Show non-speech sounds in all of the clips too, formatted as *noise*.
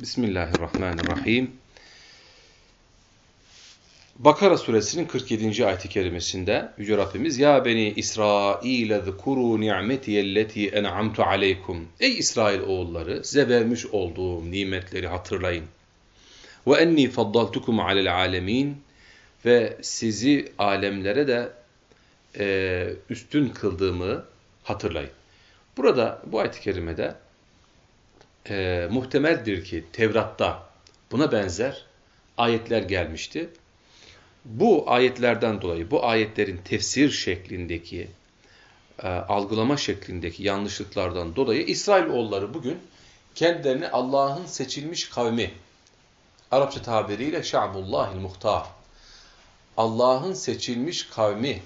Bismillahirrahmanirrahim. Bakara suresinin 47. ayet-i kerimesinde Yüce Rabbimiz Ya beni İsrail zkuru ni'metiyelleti en'amtu aleykum Ey İsrail oğulları size vermiş olduğum nimetleri hatırlayın. Ve enni faddaltukum alel alemin ve sizi alemlere de e, üstün kıldığımı hatırlayın. Burada bu ayet-i kerimede e, muhtemeldir ki Tevrat'ta buna benzer ayetler gelmişti. Bu ayetlerden dolayı, bu ayetlerin tefsir şeklindeki, e, algılama şeklindeki yanlışlıklardan dolayı İsrailoğulları bugün kendilerini Allah'ın seçilmiş kavmi, Arapça tabiriyle Şa'bullahil muhtar, Allah'ın seçilmiş kavmi,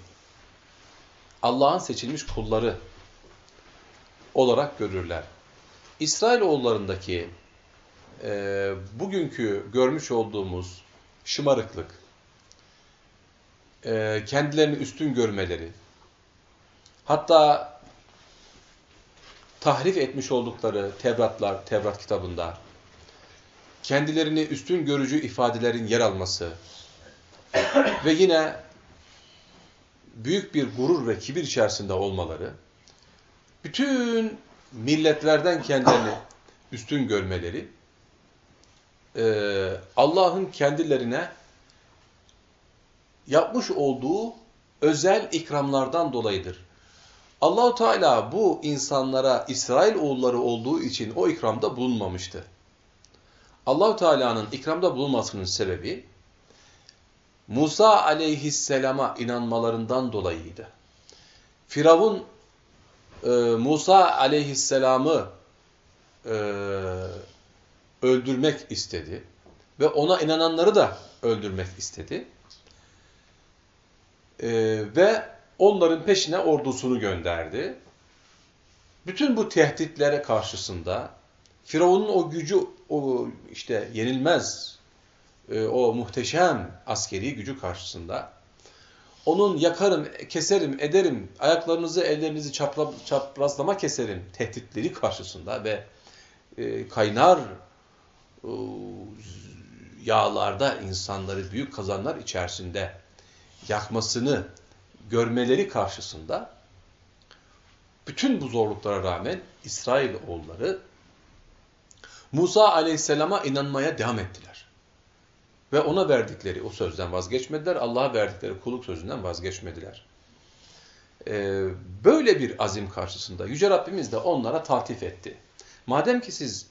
Allah'ın seçilmiş kulları olarak görürler. İsrailoğullarındaki e, bugünkü görmüş olduğumuz şımarıklık, e, kendilerini üstün görmeleri, hatta tahrif etmiş oldukları Tevratlar, Tevrat kitabında kendilerini üstün görücü ifadelerin yer alması *coughs* ve yine büyük bir gurur ve kibir içerisinde olmaları, bütün milletlerden kendilerini üstün görmeleri, Allah'ın kendilerine yapmış olduğu özel ikramlardan dolayıdır. Allahu Teala bu insanlara İsrail oğulları olduğu için o ikramda bulunmamıştı. Allahu Teala'nın ikramda bulunmasının sebebi Musa aleyhisselama inanmalarından dolayıydı. Firavun e, Musa aleyhisselamı e, öldürmek istedi ve ona inananları da öldürmek istedi. E, ve onların peşine ordusunu gönderdi. Bütün bu tehditlere karşısında Firavun'un o gücü, o işte yenilmez, e, o muhteşem askeri gücü karşısında onun yakarım, keserim, ederim, ayaklarınızı, ellerinizi çapra, çaprazlama keserim tehditleri karşısında ve e, kaynar e, yağlarda insanları büyük kazanlar içerisinde yakmasını görmeleri karşısında bütün bu zorluklara rağmen İsrail oğulları Musa aleyhisselama inanmaya devam ettiler. Ve ona verdikleri o sözden vazgeçmediler. Allah'a verdikleri kuluk sözünden vazgeçmediler. Ee, böyle bir azim karşısında Yüce Rabbimiz de onlara tatif etti. Madem ki siz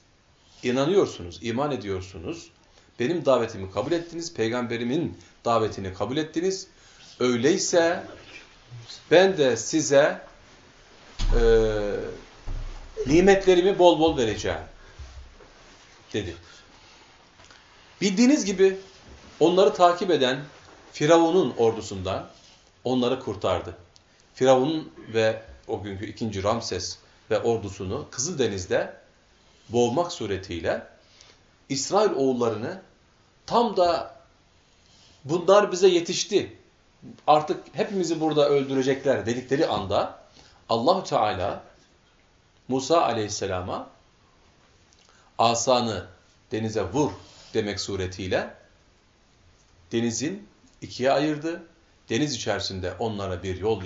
inanıyorsunuz, iman ediyorsunuz, benim davetimi kabul ettiniz, peygamberimin davetini kabul ettiniz, öyleyse ben de size e, nimetlerimi bol bol vereceğim dedi. Bildiğiniz gibi onları takip eden Firavun'un ordusundan onları kurtardı. Firavun ve o günkü ikinci Ramses ve ordusunu Kızıldeniz'de boğmak suretiyle İsrail oğullarını tam da bunlar bize yetişti. Artık hepimizi burada öldürecekler dedikleri anda Allahu Teala Musa Aleyhisselam'a asanı denize vur demek suretiyle denizin ikiye ayırdı. Deniz içerisinde onlara bir yol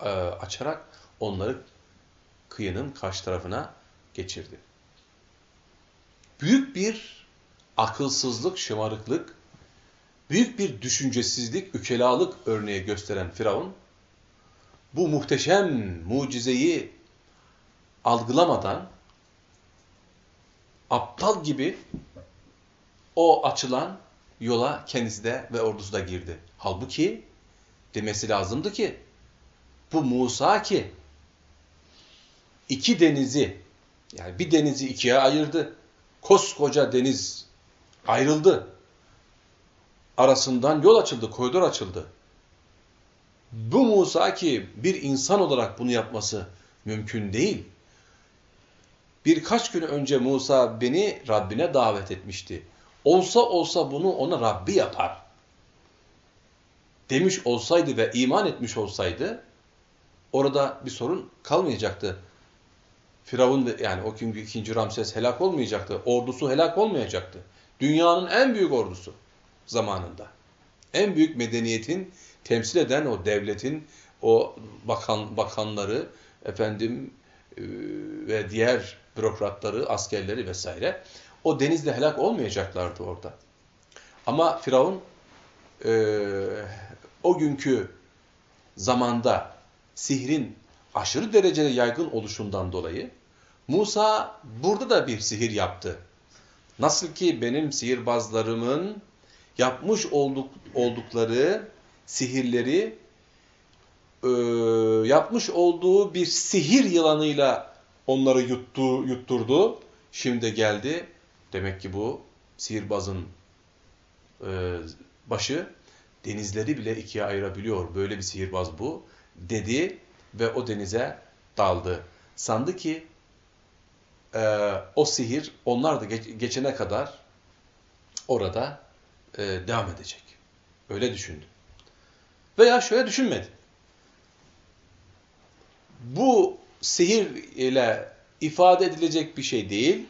e, açarak onları kıyının karşı tarafına geçirdi. Büyük bir akılsızlık, şımarıklık, büyük bir düşüncesizlik, ükelalık örneği gösteren Firavun, bu muhteşem mucizeyi algılamadan aptal gibi o açılan yola kendisi de ve ordusu da girdi. Halbuki demesi lazımdı ki bu Musa ki iki denizi yani bir denizi ikiye ayırdı. Koskoca deniz ayrıldı. Arasından yol açıldı, koridor açıldı. Bu Musa ki bir insan olarak bunu yapması mümkün değil. Birkaç gün önce Musa beni Rabbine davet etmişti. Olsa olsa bunu ona Rabbi yapar. Demiş olsaydı ve iman etmiş olsaydı orada bir sorun kalmayacaktı. Firavun yani o günkü ikinci Ramses helak olmayacaktı. Ordusu helak olmayacaktı. Dünyanın en büyük ordusu zamanında. En büyük medeniyetin temsil eden o devletin o bakan bakanları efendim e, ve diğer bürokratları, askerleri vesaire o denizde helak olmayacaklardı orada. Ama Firavun e, o günkü zamanda sihrin aşırı derecede yaygın oluşundan dolayı Musa burada da bir sihir yaptı. Nasıl ki benim sihirbazlarımın yapmış olduk, oldukları sihirleri e, yapmış olduğu bir sihir yılanıyla onları yuttu, yutturdu. Şimdi geldi. Demek ki bu sihirbazın e, başı denizleri bile ikiye ayırabiliyor. Böyle bir sihirbaz bu dedi ve o denize daldı. Sandı ki e, o sihir onlar da geç, geçene kadar orada e, devam edecek. Öyle düşündü. Veya şöyle düşünmedi. Bu sihir ile ifade edilecek bir şey değil.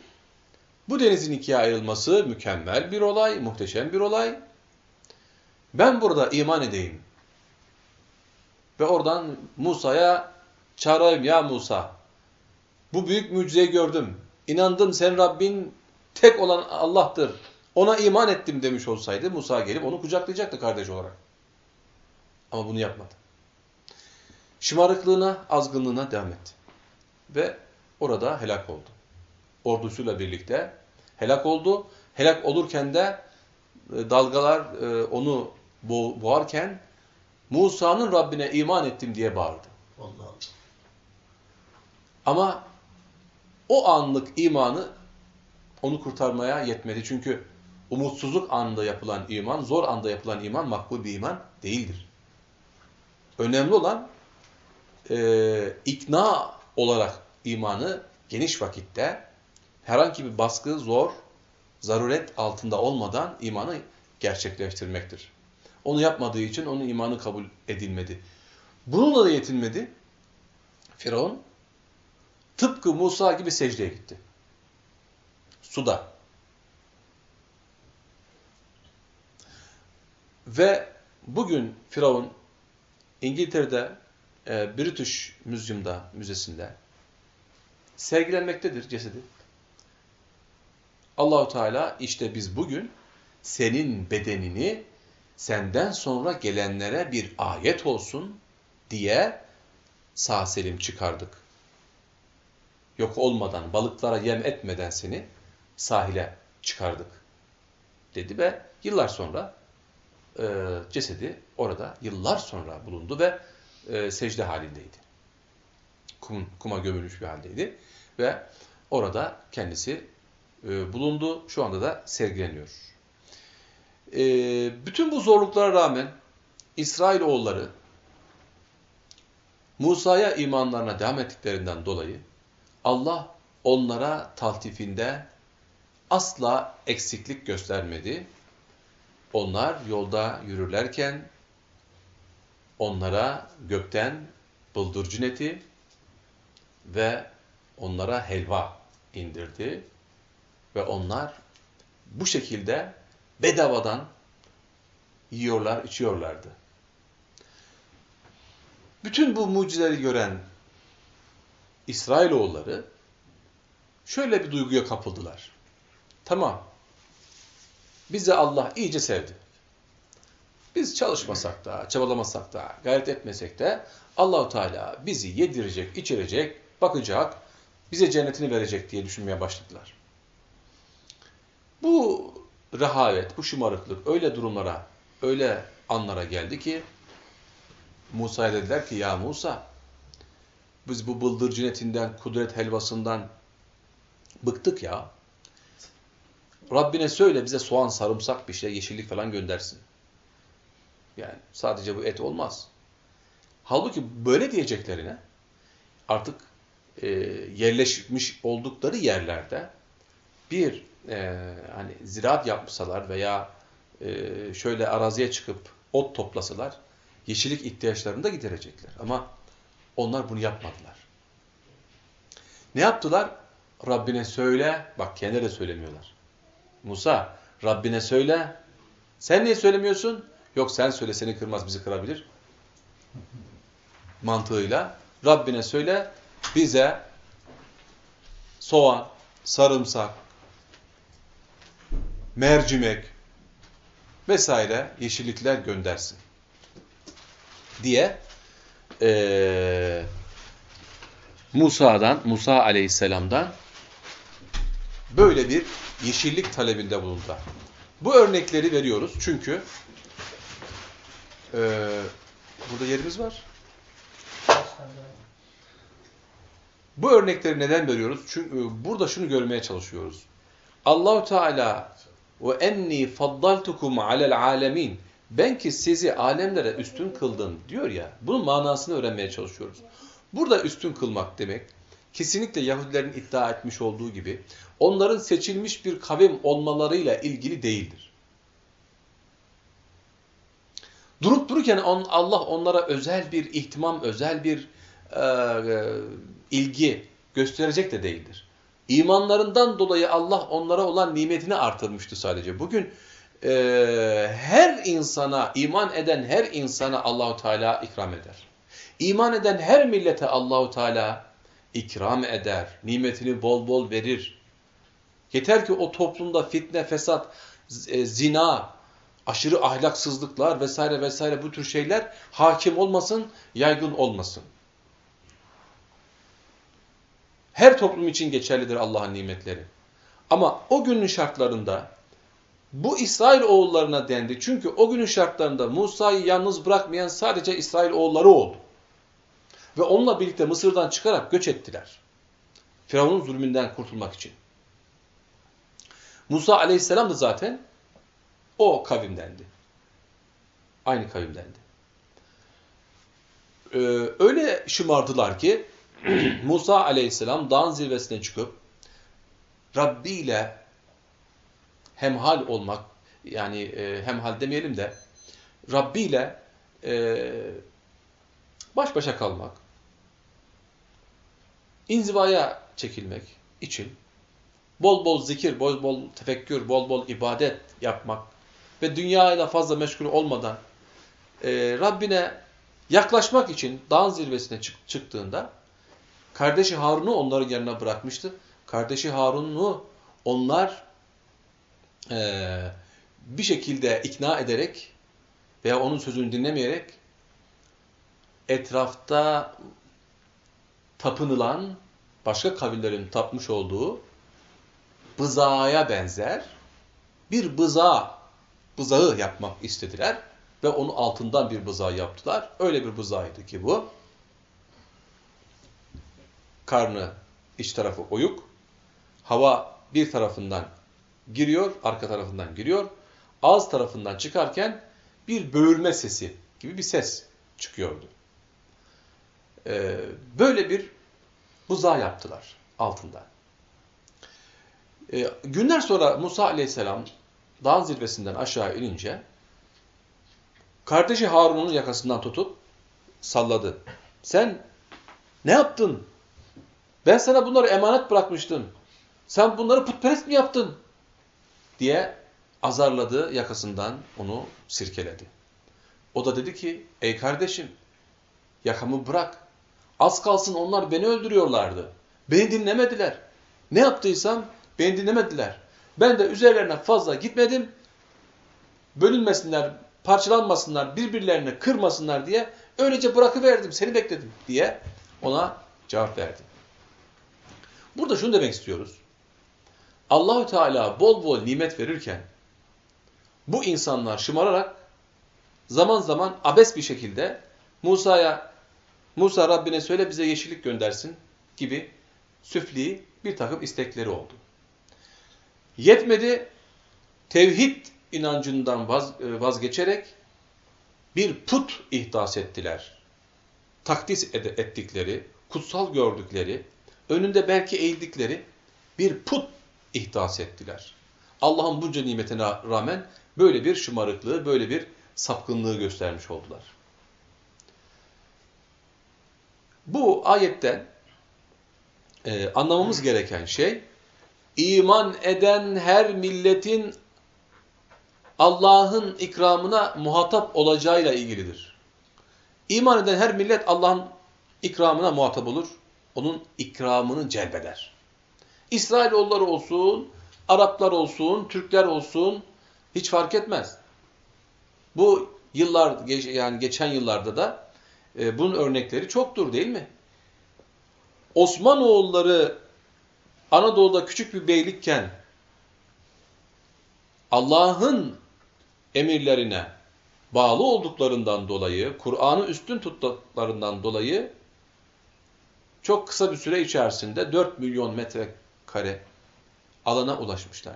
Bu denizin ikiye ayrılması mükemmel bir olay, muhteşem bir olay. Ben burada iman edeyim. Ve oradan Musa'ya çağırayım ya Musa. Bu büyük mucizeyi gördüm. İnandım sen Rabbin tek olan Allah'tır. Ona iman ettim demiş olsaydı Musa gelip onu kucaklayacaktı kardeş olarak. Ama bunu yapmadı. Şımarıklığına, azgınlığına devam etti. Ve orada helak oldu. Ordusuyla birlikte helak oldu. Helak olurken de e, dalgalar e, onu boğarken Musa'nın Rabbine iman ettim diye bağırdı. Allah. Ama o anlık imanı onu kurtarmaya yetmedi. Çünkü umutsuzluk anında yapılan iman, zor anda yapılan iman makbul bir iman değildir. Önemli olan e, ikna olarak imanı geniş vakitte herhangi bir baskı, zor, zaruret altında olmadan imanı gerçekleştirmektir. Onu yapmadığı için onun imanı kabul edilmedi. Bununla da yetinmedi. Firavun tıpkı Musa gibi secdeye gitti. Suda. Ve bugün Firavun İngiltere'de e, British Museum'da, müzesinde sergilenmektedir cesedi. Allahu Teala işte biz bugün senin bedenini senden sonra gelenlere bir ayet olsun diye sağ selim çıkardık. Yok olmadan, balıklara yem etmeden seni sahile çıkardık dedi ve yıllar sonra e, cesedi orada yıllar sonra bulundu ve e, secde halindeydi. Kum, kuma gömülmüş bir haldeydi ve orada kendisi e, bulundu. Şu anda da sergileniyor. E, bütün bu zorluklara rağmen İsrailoğulları Musa'ya imanlarına devam ettiklerinden dolayı Allah onlara taltifinde asla eksiklik göstermedi. Onlar yolda yürürlerken onlara gökten bıldırcın eti ve onlara helva indirdi. Ve onlar bu şekilde bedavadan yiyorlar, içiyorlardı. Bütün bu mucizeleri gören İsrailoğulları şöyle bir duyguya kapıldılar. Tamam, bizi Allah iyice sevdi. Biz çalışmasak da, çabalamasak da, gayret etmesek de Allahu Teala bizi yedirecek, içirecek, bakacak, bize cennetini verecek diye düşünmeye başladılar. Bu rehavet, bu şımarıklık öyle durumlara, öyle anlara geldi ki Musa'ya dediler ki ya Musa biz bu bıldırcın etinden, kudret helvasından bıktık ya. Rabbine söyle bize soğan, sarımsak bir şey, yeşillik falan göndersin. Yani sadece bu et olmaz. Halbuki böyle diyeceklerine artık e, yerleşmiş oldukları yerlerde bir e, hani ziraat yapsalar veya e, şöyle araziye çıkıp ot toplasalar yeşillik ihtiyaçlarını da giderecekler. Ama onlar bunu yapmadılar. Ne yaptılar? Rabbine söyle. Bak kendileri de söylemiyorlar. Musa Rabbine söyle. Sen niye söylemiyorsun? Yok sen söyle seni kırmaz bizi kırabilir. Mantığıyla Rabbine söyle bize soğan, sarımsak, mercimek vesaire yeşillikler göndersin diye ee, Musa'dan, Musa aleyhisselamdan böyle bir yeşillik talebinde bulundu. Bu örnekleri veriyoruz çünkü e, burada yerimiz var. Bu örnekleri neden veriyoruz? Çünkü burada şunu görmeye çalışıyoruz. Allahu Teala ve enni faddaltukum alel alemin. Ben ki sizi alemlere üstün kıldım diyor ya. Bunun manasını öğrenmeye çalışıyoruz. Burada üstün kılmak demek kesinlikle Yahudilerin iddia etmiş olduğu gibi onların seçilmiş bir kavim olmalarıyla ilgili değildir. Durup dururken Allah onlara özel bir ihtimam, özel bir e, e, ilgi gösterecek de değildir. İmanlarından dolayı Allah onlara olan nimetini artırmıştı sadece. Bugün e, her insana, iman eden her insana Allahu Teala ikram eder. İman eden her millete Allahu Teala ikram eder. Nimetini bol bol verir. Yeter ki o toplumda fitne, fesat, e, zina, aşırı ahlaksızlıklar vesaire vesaire bu tür şeyler hakim olmasın, yaygın olmasın. Her toplum için geçerlidir Allah'ın nimetleri. Ama o günün şartlarında bu İsrail oğullarına dendi. Çünkü o günün şartlarında Musa'yı yalnız bırakmayan sadece İsrail oğulları oldu. Ve onunla birlikte Mısır'dan çıkarak göç ettiler. Firavun'un zulmünden kurtulmak için. Musa aleyhisselam da zaten o kavimdendi. Aynı kavimdendi. Ee, öyle şımardılar ki *clears throat* Musa aleyhisselam dağın zirvesine çıkıp Rabbi ile hemhal olmak, yani e, hemhal demeyelim de Rabbi ile e, baş başa kalmak, inzivaya çekilmek için bol bol zikir, bol bol tefekkür, bol bol ibadet yapmak ve dünyayla fazla meşgul olmadan e, Rabbine yaklaşmak için dağın zirvesine çık çıktığında kardeşi Harun'u onların yanına bırakmıştı. Kardeşi Harun'u onlar e, bir şekilde ikna ederek veya onun sözünü dinlemeyerek etrafta tapınılan başka kavillerin tapmış olduğu bızağaya benzer bir bıza, bızağı yapmak istediler ve onu altından bir bızağı yaptılar. Öyle bir bızağıydı ki bu. Karnı iç tarafı oyuk. Hava bir tarafından giriyor, arka tarafından giriyor. Ağız tarafından çıkarken bir böğürme sesi gibi bir ses çıkıyordu. Ee, böyle bir buzağı yaptılar altından. Ee, günler sonra Musa aleyhisselam dağın zirvesinden aşağı inince kardeşi Harun'un yakasından tutup salladı. Sen ne yaptın? Ben sana bunları emanet bırakmıştım. Sen bunları putperest mi yaptın? Diye azarladı yakasından onu sirkeledi. O da dedi ki ey kardeşim yakamı bırak. Az kalsın onlar beni öldürüyorlardı. Beni dinlemediler. Ne yaptıysam beni dinlemediler. Ben de üzerlerine fazla gitmedim. Bölünmesinler, parçalanmasınlar, birbirlerini kırmasınlar diye öylece bırakıverdim, seni bekledim diye ona cevap verdi. Burada şunu demek istiyoruz. Allahü Teala bol bol nimet verirken bu insanlar şımararak zaman zaman abes bir şekilde Musa'ya Musa Rabbine söyle bize yeşillik göndersin gibi süfli bir takım istekleri oldu. Yetmedi, tevhid inancından vaz, e, vazgeçerek bir put ihdas ettiler. Takdis ettikleri, kutsal gördükleri, önünde belki eğildikleri bir put ihdas ettiler. Allah'ın bunca nimetine rağmen böyle bir şımarıklığı, böyle bir sapkınlığı göstermiş oldular. Bu ayetten e, anlamamız gereken şey, iman eden her milletin Allah'ın ikramına muhatap olacağıyla ilgilidir. İman eden her millet Allah'ın ikramına muhatap olur. Onun ikramını celbeder. İsrailoğulları olsun, Araplar olsun, Türkler olsun hiç fark etmez. Bu yıllar yani geçen yıllarda da e, bunun örnekleri çoktur değil mi? Osmanoğulları Anadolu'da küçük bir beylikken Allah'ın emirlerine bağlı olduklarından dolayı, Kur'an'ı üstün tuttuklarından dolayı çok kısa bir süre içerisinde 4 milyon metrekare alana ulaşmışlar.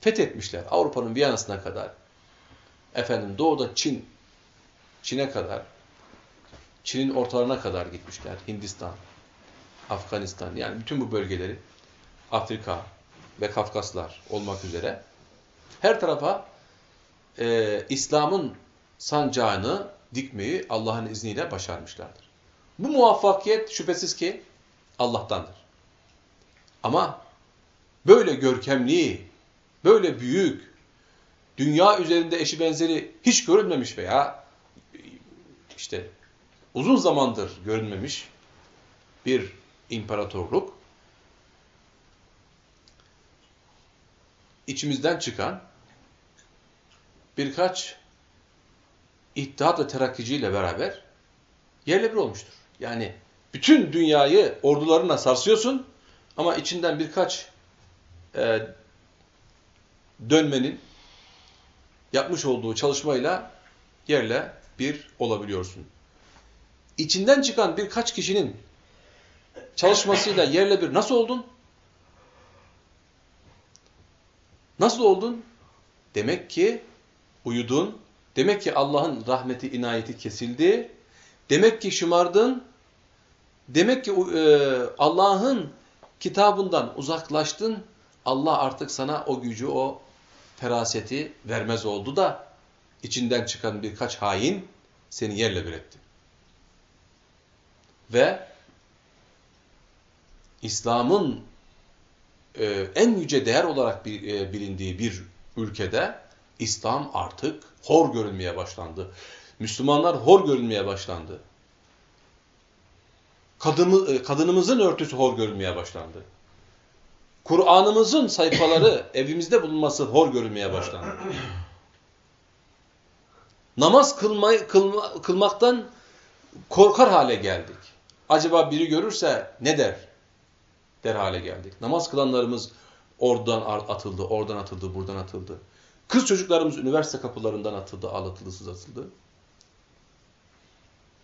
Fethetmişler Avrupa'nın Viyana'sına kadar. Efendim doğuda Çin, Çin'e kadar, Çin'in ortalarına kadar gitmişler. Hindistan, Afganistan yani bütün bu bölgeleri, Afrika ve Kafkaslar olmak üzere her tarafa e, İslam'ın sancağını dikmeyi Allah'ın izniyle başarmışlardır. Bu muvaffakiyet şüphesiz ki Allah'tandır. Ama böyle görkemli, böyle büyük, dünya üzerinde eşi benzeri hiç görülmemiş veya işte uzun zamandır görünmemiş bir imparatorluk içimizden çıkan birkaç İttihat ve Terakkiciyle beraber yerle bir olmuştur. Yani bütün dünyayı ordularına sarsıyorsun ama içinden birkaç e, dönmenin yapmış olduğu çalışmayla yerle bir olabiliyorsun. İçinden çıkan birkaç kişinin çalışmasıyla yerle bir nasıl oldun? Nasıl oldun? Demek ki uyudun. Demek ki Allah'ın rahmeti, inayeti kesildi. Demek ki şımardın. Demek ki e, Allah'ın kitabından uzaklaştın. Allah artık sana o gücü, o feraseti vermez oldu da içinden çıkan birkaç hain seni yerle bir etti. Ve İslam'ın e, en yüce değer olarak bir, e, bilindiği bir ülkede İslam artık hor görülmeye başlandı. Müslümanlar hor görülmeye başlandı. Kadını, e, kadınımızın örtüsü hor görülmeye başlandı. Kur'an'ımızın sayfaları *coughs* evimizde bulunması hor görülmeye başlandı. *coughs* Namaz kılma, kılma, kılmaktan korkar hale geldik. Acaba biri görürse ne der? Der hale geldik. Namaz kılanlarımız oradan atıldı, oradan atıldı, buradan atıldı. Kız çocuklarımız üniversite kapılarından atıldı, ağlatıldı, sızatıldı.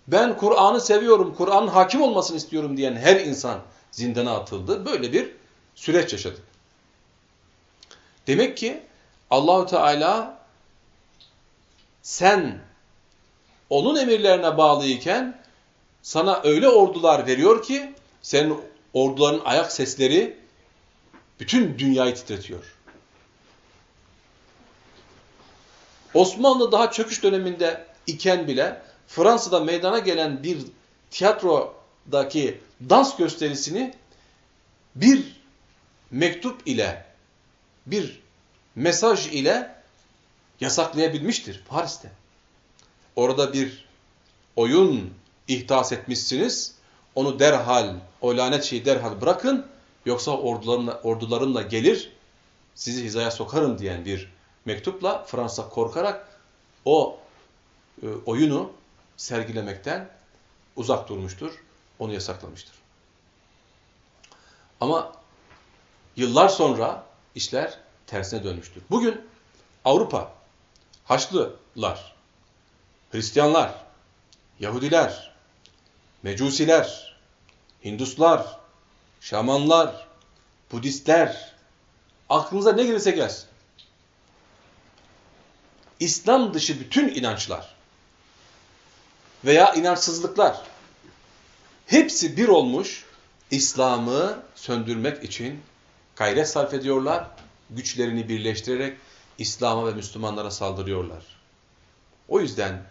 Ben Kur'an'ı seviyorum, Kur'an'ın hakim olmasını istiyorum diyen her insan zindana atıldı. Böyle bir süreç yaşadık. Demek ki Allahu Teala sen onun emirlerine bağlıyken sana öyle ordular veriyor ki senin orduların ayak sesleri bütün dünyayı titretiyor. Osmanlı daha çöküş döneminde iken bile Fransa'da meydana gelen bir tiyatrodaki dans gösterisini bir mektup ile, bir mesaj ile yasaklayabilmiştir Paris'te. Orada bir oyun ihdas etmişsiniz, onu derhal, o lanet şeyi derhal bırakın, yoksa ordularımla, ordularımla gelir, sizi hizaya sokarım diyen bir mektupla Fransa korkarak o e, oyunu sergilemekten uzak durmuştur, onu yasaklamıştır. Ama yıllar sonra işler tersine dönmüştür. Bugün Avrupa, Haçlılar, Hristiyanlar, Yahudiler, Mecusiler, Hinduslar, Şamanlar, Budistler, aklınıza ne gelirse gelsin. İslam dışı bütün inançlar veya inançsızlıklar hepsi bir olmuş İslam'ı söndürmek için gayret sarf ediyorlar. Güçlerini birleştirerek İslam'a ve Müslümanlara saldırıyorlar. O yüzden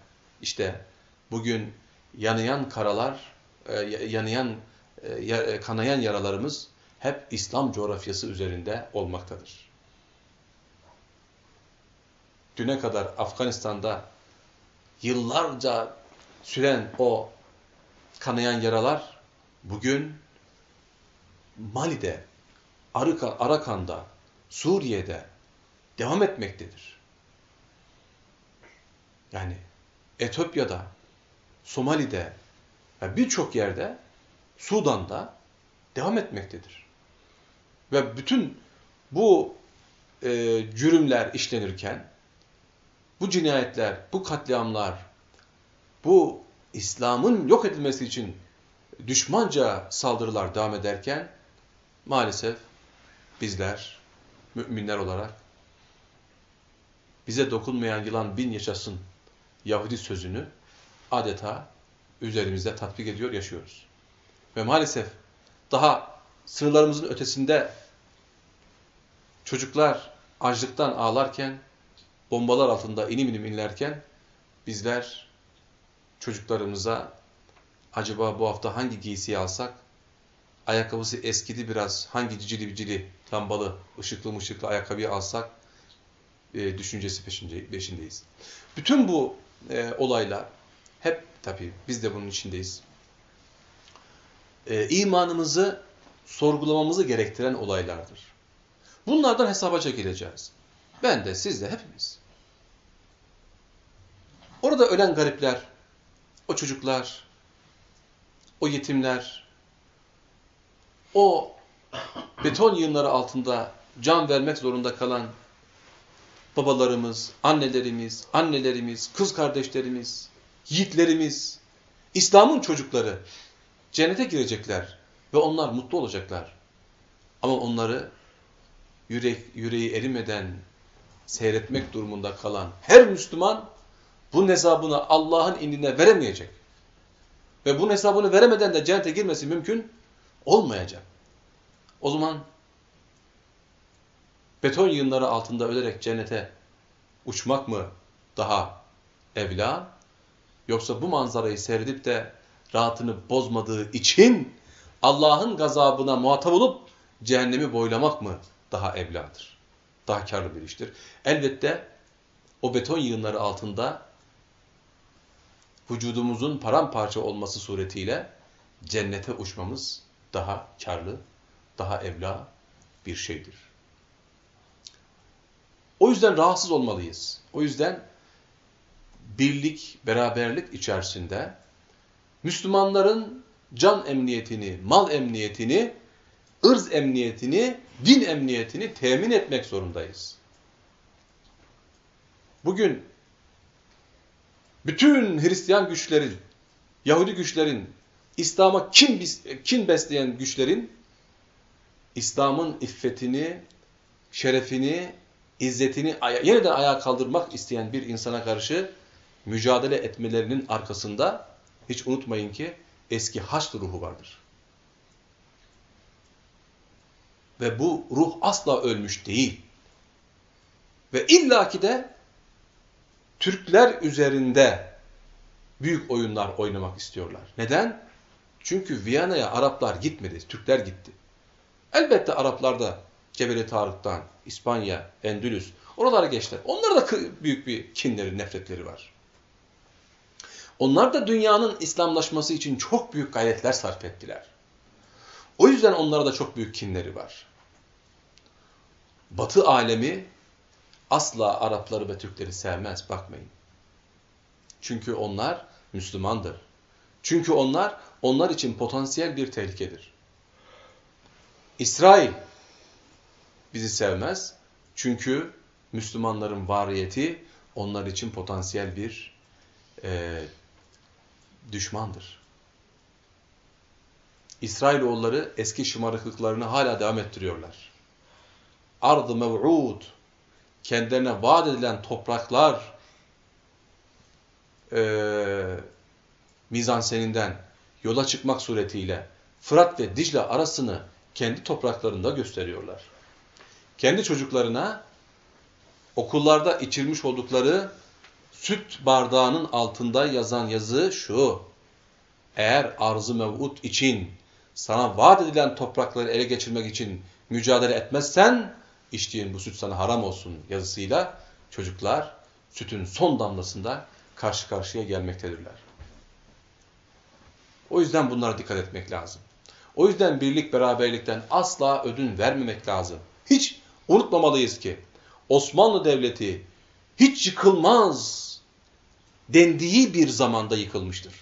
işte bugün yanıyan karalar, e, yanıyan e, kanayan yaralarımız hep İslam coğrafyası üzerinde olmaktadır. Düne kadar Afganistan'da yıllarca süren o kanayan yaralar bugün Mali'de, Arakan'da, Suriye'de devam etmektedir. Yani Etiyopya'da, Somali'de birçok yerde Sudan'da devam etmektedir. Ve bütün bu e, cürümler işlenirken, bu cinayetler, bu katliamlar, bu İslam'ın yok edilmesi için düşmanca saldırılar devam ederken, maalesef bizler, müminler olarak, bize dokunmayan yılan bin yaşasın Yahudi sözünü adeta üzerimizde tatbik ediyor, yaşıyoruz. Ve maalesef daha sınırlarımızın ötesinde çocuklar açlıktan ağlarken, bombalar altında inim inim inlerken bizler çocuklarımıza acaba bu hafta hangi giysiyi alsak, ayakkabısı eskidi biraz, hangi cicili bicili, lambalı, ışıklı mışıklı ayakkabıyı alsak, e, düşüncesi peşinde, peşindeyiz. Bütün bu e, olaylar hep tabii biz de bunun içindeyiz. E, imanımızı sorgulamamızı gerektiren olaylardır. Bunlardan hesaba çekileceğiz. Ben de, siz de, hepimiz. Orada ölen garipler, o çocuklar, o yetimler, o beton yığınları altında can vermek zorunda kalan babalarımız, annelerimiz, annelerimiz, kız kardeşlerimiz, yiğitlerimiz, İslam'ın çocukları cennete girecekler ve onlar mutlu olacaklar. Ama onları yürek, yüreği erimeden seyretmek durumunda kalan her Müslüman bunun hesabını Allah'ın indine veremeyecek. Ve bunun hesabını veremeden de cennete girmesi mümkün olmayacak. O zaman beton yığınları altında ölerek cennete uçmak mı daha evla? Yoksa bu manzarayı seyredip de rahatını bozmadığı için Allah'ın gazabına muhatap olup cehennemi boylamak mı daha evladır? Daha karlı bir iştir. Elbette o beton yığınları altında vücudumuzun paramparça olması suretiyle cennete uçmamız daha karlı, daha evla bir şeydir. O yüzden rahatsız olmalıyız. O yüzden birlik, beraberlik içerisinde Müslümanların can emniyetini, mal emniyetini, ırz emniyetini, din emniyetini temin etmek zorundayız. Bugün bütün Hristiyan güçlerin, Yahudi güçlerin, İslam'a kin, kin besleyen güçlerin İslam'ın iffetini, şerefini, izzetini yeniden ayağa kaldırmak isteyen bir insana karşı mücadele etmelerinin arkasında hiç unutmayın ki eski Haçlı ruhu vardır. Ve bu ruh asla ölmüş değil. Ve illaki de Türkler üzerinde büyük oyunlar oynamak istiyorlar. Neden? Çünkü Viyana'ya Araplar gitmedi, Türkler gitti. Elbette Araplar da Cebeli Tarık'tan, İspanya, Endülüs, oralara geçtiler. Onlara da büyük bir kinleri, nefretleri var. Onlar da dünyanın İslamlaşması için çok büyük gayretler sarf ettiler. O yüzden onlara da çok büyük kinleri var. Batı alemi asla Arapları ve Türkleri sevmez, bakmayın. Çünkü onlar Müslümandır. Çünkü onlar, onlar için potansiyel bir tehlikedir. İsrail bizi sevmez. Çünkü Müslümanların variyeti onlar için potansiyel bir e, düşmandır. İsrailoğulları eski şımarıklıklarını hala devam ettiriyorlar. Ard-ı mev'ud, kendilerine vaat edilen topraklar e, mizanseninden yola çıkmak suretiyle Fırat ve Dicle arasını kendi topraklarında gösteriyorlar. Kendi çocuklarına okullarda içirmiş oldukları süt bardağının altında yazan yazı şu. Eğer arzı mev'ut için sana vaat edilen toprakları ele geçirmek için mücadele etmezsen içtiğin bu süt sana haram olsun yazısıyla çocuklar sütün son damlasında karşı karşıya gelmektedirler. O yüzden bunlara dikkat etmek lazım. O yüzden birlik beraberlikten asla ödün vermemek lazım. Hiç unutmamalıyız ki Osmanlı Devleti hiç yıkılmaz dendiği bir zamanda yıkılmıştır.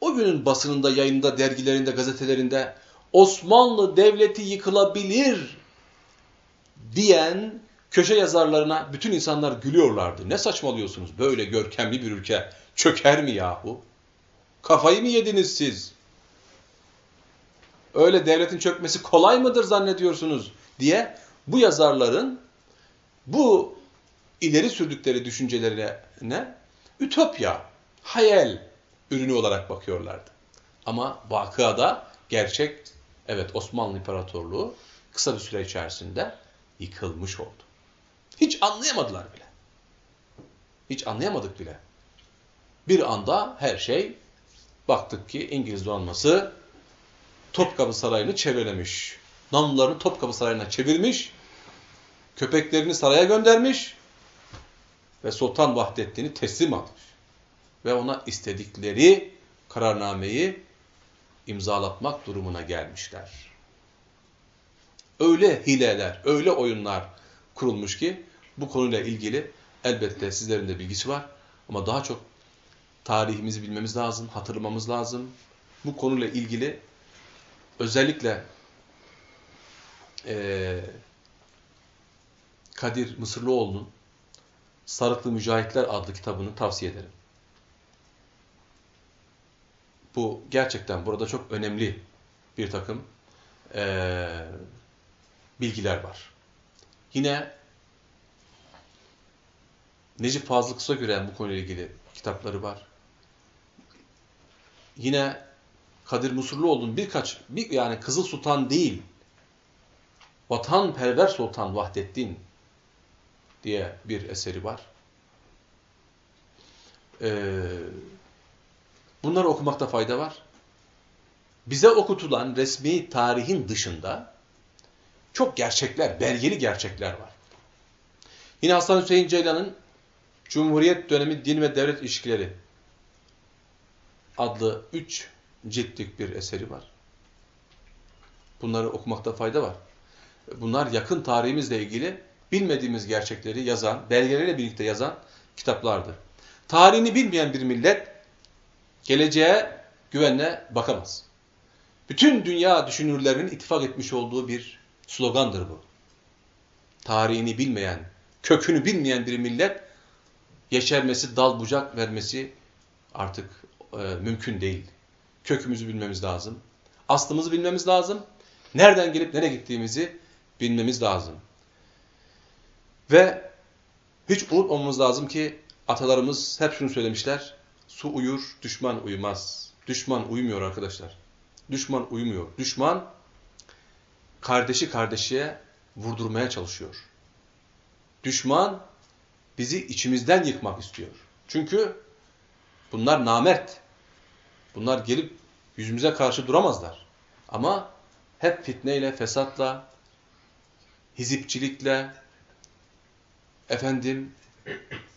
O günün basınında, yayında, dergilerinde, gazetelerinde Osmanlı Devleti yıkılabilir diyen köşe yazarlarına bütün insanlar gülüyorlardı. Ne saçmalıyorsunuz? Böyle görkemli bir ülke çöker mi yahu? Kafayı mı yediniz siz? Öyle devletin çökmesi kolay mıdır zannediyorsunuz diye bu yazarların bu ileri sürdükleri düşüncelerine ütopya, hayal ürünü olarak bakıyorlardı. Ama vakıada gerçek, evet Osmanlı İmparatorluğu kısa bir süre içerisinde yıkılmış oldu. Hiç anlayamadılar bile. Hiç anlayamadık bile. Bir anda her şey baktık ki İngiliz donanması Topkapı Sarayı'nı çevrelemiş. Namlularını Topkapı Sarayı'na çevirmiş. Köpeklerini saraya göndermiş. Ve Sultan Vahdettin'i teslim almış. Ve ona istedikleri kararnameyi imzalatmak durumuna gelmişler. Öyle hileler, öyle oyunlar kurulmuş ki bu konuyla ilgili elbette sizlerin de bilgisi var. Ama daha çok tarihimizi bilmemiz lazım, hatırlamamız lazım. Bu konuyla ilgili özellikle e, Kadir Mısırlıoğlu'nun Sarıklı Mücahitler adlı kitabını tavsiye ederim. Bu gerçekten burada çok önemli bir takım e, bilgiler var. Yine Necip Fazıl Kısagüren bu konuyla ilgili kitapları var. Yine Kadir Musurluoğlu'nun birkaç, bir, yani Kızıl Sultan değil, Vatanperver Sultan Vahdettin diye bir eseri var. Ee, bunları okumakta fayda var. Bize okutulan resmi tarihin dışında çok gerçekler, belgeli gerçekler var. Yine Hasan Hüseyin Ceylan'ın Cumhuriyet dönemi din ve devlet ilişkileri adlı üç ciltlik bir eseri var. Bunları okumakta fayda var. Bunlar yakın tarihimizle ilgili bilmediğimiz gerçekleri yazan, belgeleriyle birlikte yazan kitaplardır. Tarihini bilmeyen bir millet geleceğe güvenle bakamaz. Bütün dünya düşünürlerinin ittifak etmiş olduğu bir slogandır bu. Tarihini bilmeyen, kökünü bilmeyen bir millet yeşermesi, dal bucak vermesi artık e, mümkün değil. Kökümüzü bilmemiz lazım. Aslımızı bilmemiz lazım. Nereden gelip nereye gittiğimizi bilmemiz lazım. Ve hiç unutmamamız lazım ki atalarımız hep şunu söylemişler. Su uyur, düşman uyumaz. Düşman uyumuyor arkadaşlar. Düşman uyumuyor. Düşman kardeşi kardeşiye vurdurmaya çalışıyor. Düşman bizi içimizden yıkmak istiyor. Çünkü bunlar namert. Bunlar gelip yüzümüze karşı duramazlar. Ama hep fitneyle, fesatla, hizipçilikle, efendim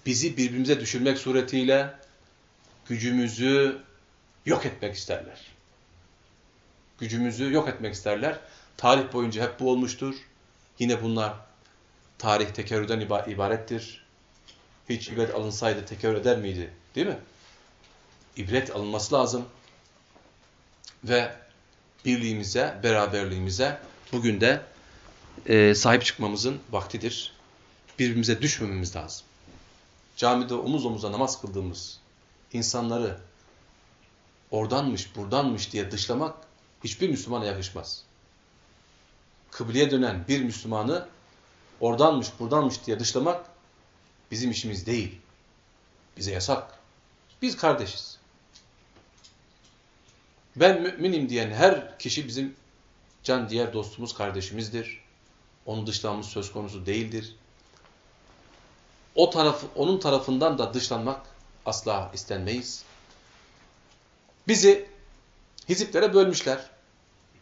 bizi birbirimize düşürmek suretiyle gücümüzü yok etmek isterler. Gücümüzü yok etmek isterler. Tarih boyunca hep bu olmuştur. Yine bunlar tarih tekerrürden ibarettir. Hiç ibret alınsaydı tekerrür eder miydi? Değil mi? İbret alınması lazım. Ve birliğimize, beraberliğimize bugün de e, sahip çıkmamızın vaktidir. Birbirimize düşmememiz lazım. Camide omuz omuza namaz kıldığımız insanları oradanmış, buradanmış diye dışlamak hiçbir Müslümana yakışmaz. Kıbleye dönen bir Müslümanı oradanmış, buradanmış diye dışlamak bizim işimiz değil. Bize yasak. Biz kardeşiz. Ben müminim diyen her kişi bizim can diğer dostumuz, kardeşimizdir. Onun dışlanması söz konusu değildir. O taraf, onun tarafından da dışlanmak asla istenmeyiz. Bizi Hiziplere bölmüşler.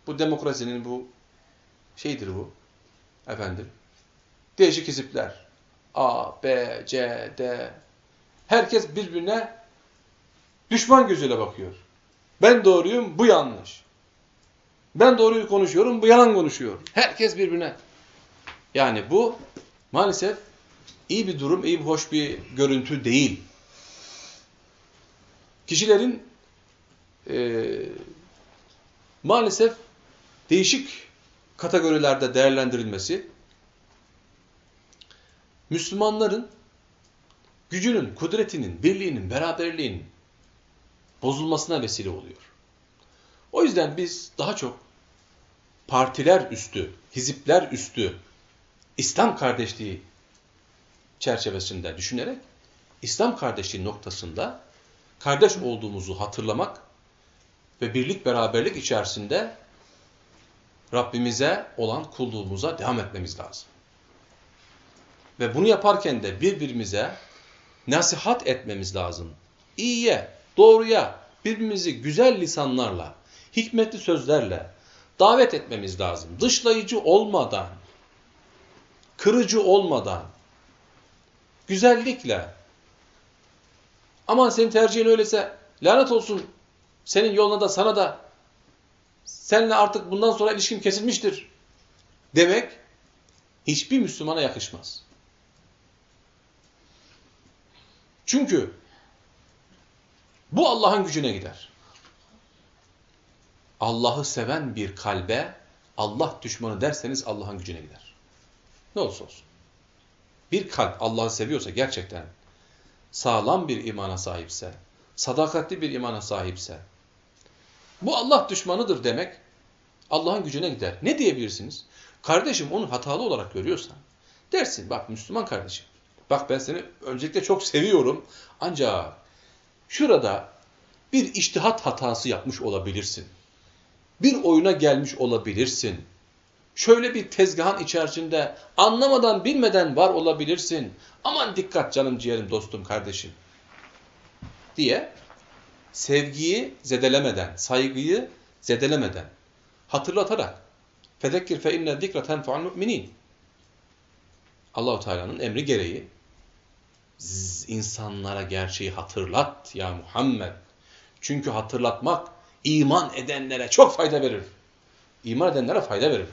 Bu demokrasinin bu şeydir bu. Efendim. Değişik hizipler. A, B, C, D. Herkes birbirine düşman gözüyle bakıyor. Ben doğruyum, bu yanlış. Ben doğruyu konuşuyorum, bu yalan konuşuyor. Herkes birbirine. Yani bu maalesef iyi bir durum, iyi bir hoş bir görüntü değil. Kişilerin e, maalesef değişik kategorilerde değerlendirilmesi Müslümanların gücünün, kudretinin, birliğinin, beraberliğinin bozulmasına vesile oluyor. O yüzden biz daha çok partiler üstü, hizipler üstü, İslam kardeşliği çerçevesinde düşünerek İslam kardeşliği noktasında kardeş olduğumuzu hatırlamak ve birlik beraberlik içerisinde Rabbimize olan kulluğumuza devam etmemiz lazım. Ve bunu yaparken de birbirimize nasihat etmemiz lazım. İyiye, doğruya, birbirimizi güzel lisanlarla, hikmetli sözlerle davet etmemiz lazım. Dışlayıcı olmadan, kırıcı olmadan, güzellikle. Aman senin tercihin öylese lanet olsun senin yoluna da sana da seninle artık bundan sonra ilişkim kesilmiştir demek hiçbir Müslümana yakışmaz. Çünkü bu Allah'ın gücüne gider. Allah'ı seven bir kalbe Allah düşmanı derseniz Allah'ın gücüne gider. Ne olursa olsun. Bir kalp Allah'ı seviyorsa gerçekten sağlam bir imana sahipse, sadakatli bir imana sahipse, bu Allah düşmanıdır demek Allah'ın gücüne gider. Ne diyebilirsiniz? Kardeşim onu hatalı olarak görüyorsan dersin bak Müslüman kardeşim bak ben seni öncelikle çok seviyorum ancak şurada bir iştihat hatası yapmış olabilirsin. Bir oyuna gelmiş olabilirsin. Şöyle bir tezgahın içerisinde anlamadan bilmeden var olabilirsin. Aman dikkat canım ciğerim dostum kardeşim diye sevgiyi zedelemeden, saygıyı zedelemeden, hatırlatarak fezekkir fe inne zikra tenfa'ul mu'minin Allahu Teala'nın emri gereği insanlara gerçeği hatırlat ya Muhammed. Çünkü hatırlatmak iman edenlere çok fayda verir. İman edenlere fayda verir.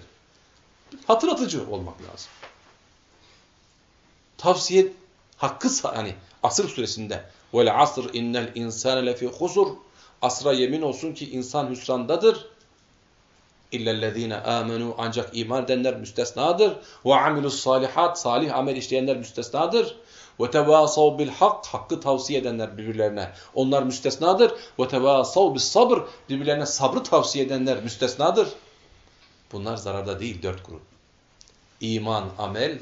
Hatırlatıcı olmak lazım. Tavsiye hakkı hani Asır suresinde Vel asr innel insane lefi husur. Asra yemin olsun ki insan hüsrandadır. İllellezine amenu ancak iman edenler müstesnadır. Ve amilus salihat salih amel işleyenler müstesnadır. Ve tevasav bil hak hakkı tavsiye edenler birbirlerine onlar müstesnadır. Ve tevasav bis sabr birbirlerine sabrı tavsiye edenler müstesnadır. Bunlar zararda değil dört grup. İman, amel,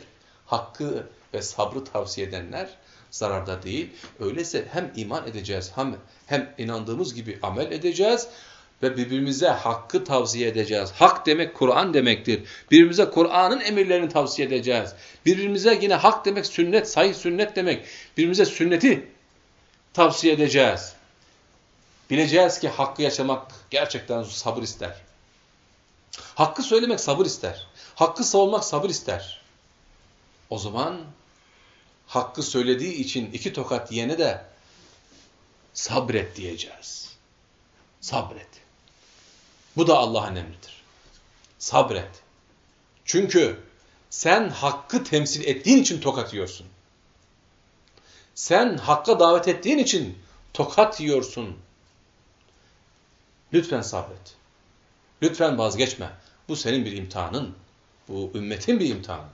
hakkı ve sabrı tavsiye edenler zararda değil. Öyleyse hem iman edeceğiz hem, hem inandığımız gibi amel edeceğiz ve birbirimize hakkı tavsiye edeceğiz. Hak demek Kur'an demektir. Birbirimize Kur'an'ın emirlerini tavsiye edeceğiz. Birbirimize yine hak demek sünnet, sahih sünnet demek. Birbirimize sünneti tavsiye edeceğiz. Bileceğiz ki hakkı yaşamak gerçekten sabır ister. Hakkı söylemek sabır ister. Hakkı savunmak sabır ister. O zaman hakkı söylediği için iki tokat yene de sabret diyeceğiz. Sabret. Bu da Allah'ın emridir. Sabret. Çünkü sen hakkı temsil ettiğin için tokat yiyorsun. Sen hakka davet ettiğin için tokat yiyorsun. Lütfen sabret. Lütfen vazgeçme. Bu senin bir imtihanın. Bu ümmetin bir imtihanı.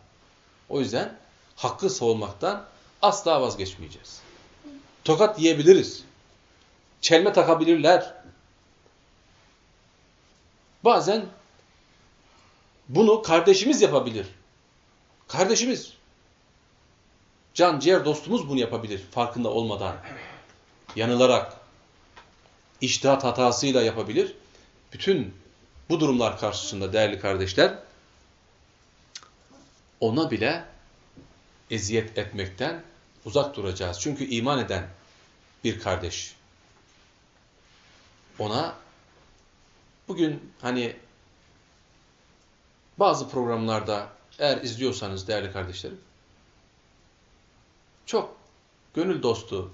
O yüzden hakkı savunmaktan asla vazgeçmeyeceğiz. Tokat yiyebiliriz. Çelme takabilirler. Bazen bunu kardeşimiz yapabilir. Kardeşimiz. Can ciğer dostumuz bunu yapabilir farkında olmadan. Yanılarak, iştihat hatasıyla yapabilir. Bütün bu durumlar karşısında değerli kardeşler ona bile eziyet etmekten uzak duracağız. Çünkü iman eden bir kardeş ona Bugün hani bazı programlarda eğer izliyorsanız değerli kardeşlerim çok gönül dostu,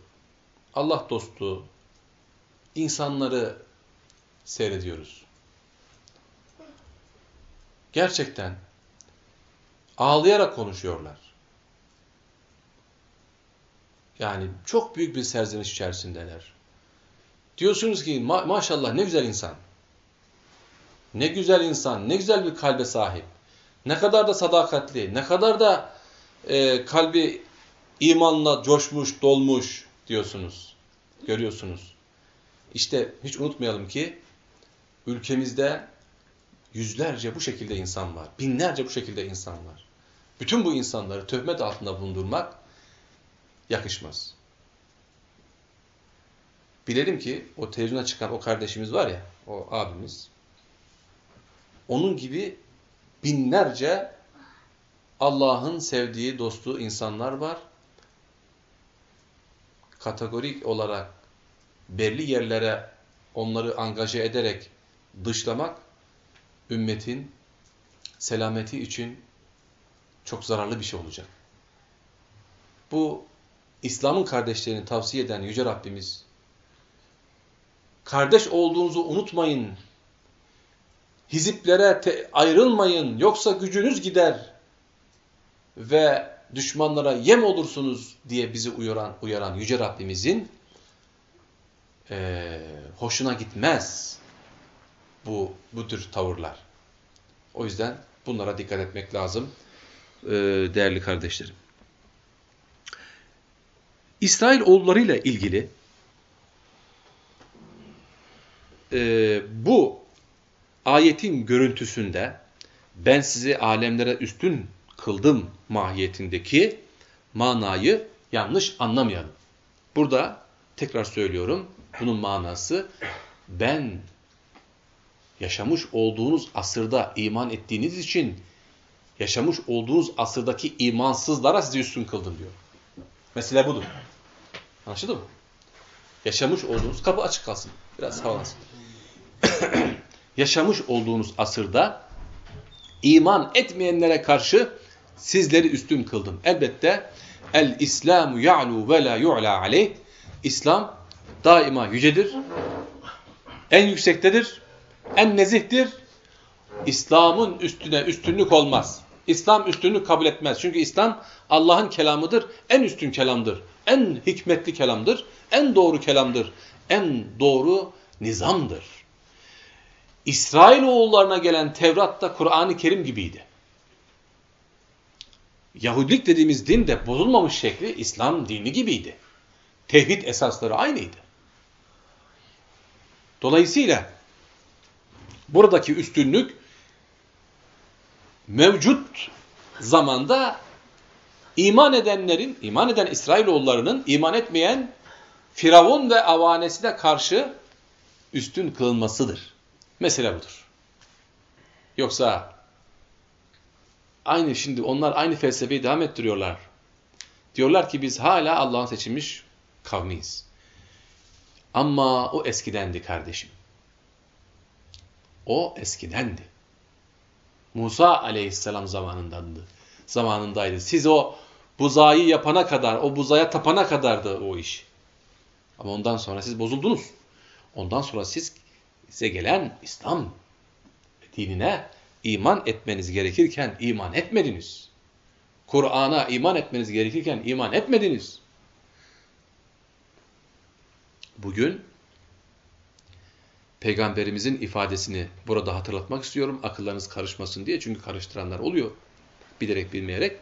Allah dostu insanları seyrediyoruz. Gerçekten ağlayarak konuşuyorlar. Yani çok büyük bir serzeniş içerisindeler. Diyorsunuz ki ma maşallah ne güzel insan. Ne güzel insan, ne güzel bir kalbe sahip. Ne kadar da sadakatli, ne kadar da e, kalbi imanla coşmuş, dolmuş diyorsunuz. Görüyorsunuz. İşte hiç unutmayalım ki ülkemizde yüzlerce bu şekilde insan var. Binlerce bu şekilde insan var. Bütün bu insanları töhmet altında bulundurmak yakışmaz. Bilelim ki o televizyona çıkan o kardeşimiz var ya, o abimiz, onun gibi binlerce Allah'ın sevdiği, dostu insanlar var. Kategorik olarak belli yerlere onları angaje ederek dışlamak, ümmetin selameti için çok zararlı bir şey olacak. Bu İslam'ın kardeşlerini tavsiye eden Yüce Rabbimiz, kardeş olduğunuzu unutmayın, hiziplere ayrılmayın yoksa gücünüz gider ve düşmanlara yem olursunuz diye bizi uyaran, uyaran Yüce Rabbimizin e, hoşuna gitmez bu, bu tür tavırlar. O yüzden bunlara dikkat etmek lazım değerli kardeşlerim. İsrail oğullarıyla ilgili e, bu ayetin görüntüsünde ben sizi alemlere üstün kıldım mahiyetindeki manayı yanlış anlamayalım. Burada tekrar söylüyorum bunun manası ben yaşamış olduğunuz asırda iman ettiğiniz için yaşamış olduğunuz asırdaki imansızlara sizi üstün kıldım diyor. Mesele budur. Anlaşıldı mı? Yaşamış olduğunuz, kapı açık kalsın. Biraz havalansın. *clears throat* Yaşamış olduğunuz asırda iman etmeyenlere karşı sizleri üstün kıldım. Elbette el İslamu ya'lu ve la yu'la aleyh. İslam daima yücedir. En yüksektedir. En nezihtir. İslam'ın üstüne üstünlük olmaz. İslam üstünlük kabul etmez. Çünkü İslam Allah'ın kelamıdır. En üstün kelamdır. En hikmetli kelamdır. En doğru kelamdır. En doğru nizamdır. İsrail oğullarına gelen Tevrat da Kur'an-ı Kerim gibiydi. Yahudilik dediğimiz din de bozulmamış şekli İslam dini gibiydi. Tevhid esasları aynıydı. Dolayısıyla buradaki üstünlük mevcut zamanda iman edenlerin, iman eden İsrailoğullarının iman etmeyen Firavun ve avanesine karşı üstün kılınmasıdır. Mesele budur. Yoksa aynı şimdi onlar aynı felsefeyi devam ettiriyorlar. Diyorlar ki biz hala Allah'ın seçilmiş kavmiyiz. Ama o eskidendi kardeşim. O eskidendi. Musa aleyhisselam zamanındandı. Zamanındaydı. Siz o buzayı yapana kadar, o buzaya tapana kadardı o iş. Ama ondan sonra siz bozuldunuz. Ondan sonra siz size gelen İslam dinine iman etmeniz gerekirken iman etmediniz. Kur'an'a iman etmeniz gerekirken iman etmediniz. Bugün Peygamberimizin ifadesini burada hatırlatmak istiyorum. Akıllarınız karışmasın diye. Çünkü karıştıranlar oluyor. Bilerek bilmeyerek.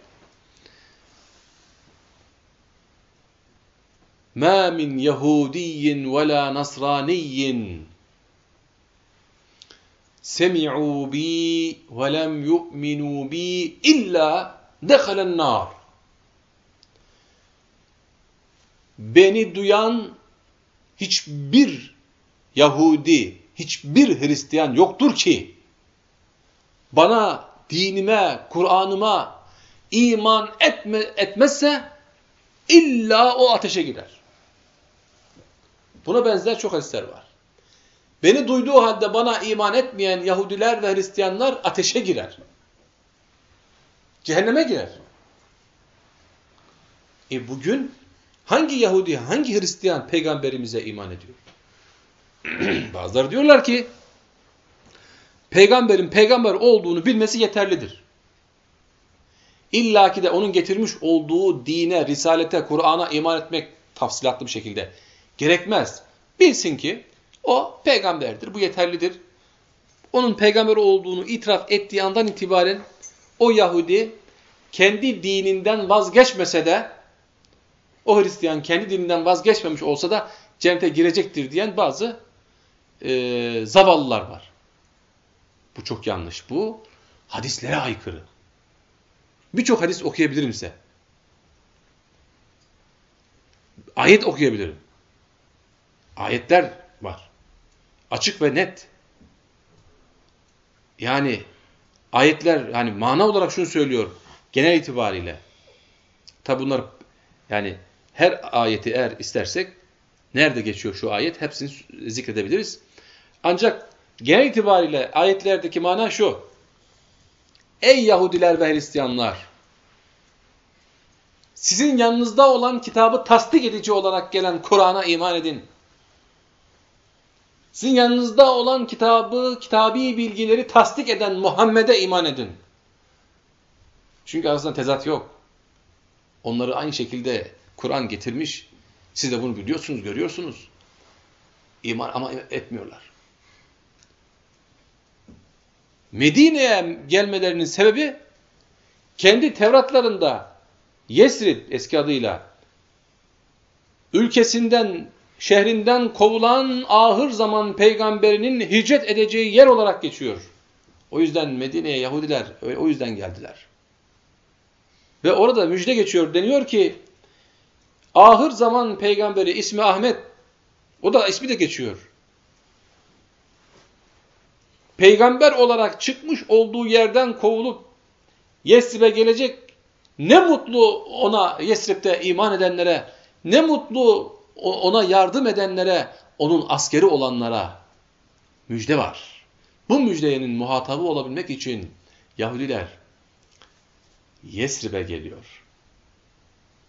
مَا مِنْ يَهُودِيٍّ وَلَا نَصْرَانِيٍّ سَمِعُوا بِي وَلَمْ يُؤْمِنُوا بِي إِلَّا دَخَلَ النَّارِ Beni duyan hiçbir Yahudi, hiçbir Hristiyan yoktur ki bana, dinime, Kur'an'ıma iman etme, etmezse illa o ateşe girer. Buna benzer çok hadisler var. Beni duyduğu halde bana iman etmeyen Yahudiler ve Hristiyanlar ateşe girer. Cehenneme girer. E bugün hangi Yahudi, hangi Hristiyan peygamberimize iman ediyor? *clears throat* Bazıları diyorlar ki peygamberin peygamber olduğunu bilmesi yeterlidir. İlla ki de onun getirmiş olduğu dine, risalete, Kur'an'a iman etmek tafsilatlı bir şekilde gerekmez. Bilsin ki o peygamberdir, bu yeterlidir. Onun peygamber olduğunu itiraf ettiği andan itibaren o Yahudi kendi dininden vazgeçmese de o Hristiyan kendi dininden vazgeçmemiş olsa da cennete girecektir diyen bazı e, zavallılar var. Bu çok yanlış. Bu hadislere aykırı. Birçok hadis okuyabilirim size. Ayet okuyabilirim. Ayetler var. Açık ve net. Yani ayetler hani mana olarak şunu söylüyor genel itibariyle. Tabi bunlar yani her ayeti eğer istersek nerede geçiyor şu ayet hepsini zikredebiliriz. Ancak genel itibariyle ayetlerdeki mana şu. Ey Yahudiler ve Hristiyanlar! Sizin yanınızda olan kitabı tasdik edici olarak gelen Kur'an'a iman edin. Sizin yanınızda olan kitabı, kitabi bilgileri tasdik eden Muhammed'e iman edin. Çünkü arasında tezat yok. Onları aynı şekilde Kur'an getirmiş. Siz de bunu biliyorsunuz, görüyorsunuz. İman ama etmiyorlar. Medine'ye gelmelerinin sebebi kendi Tevratlarında Yesrib eski adıyla ülkesinden, şehrinden kovulan ahır zaman peygamberinin hicret edeceği yer olarak geçiyor. O yüzden Medine'ye Yahudiler o yüzden geldiler. Ve orada müjde geçiyor. Deniyor ki ahır zaman peygamberi ismi Ahmet o da ismi de geçiyor. Peygamber olarak çıkmış olduğu yerden kovulup Yesrib'e gelecek ne mutlu ona Yesrib'de iman edenlere, ne mutlu ona yardım edenlere, onun askeri olanlara müjde var. Bu müjdeyenin muhatabı olabilmek için Yahudiler Yesrib'e geliyor.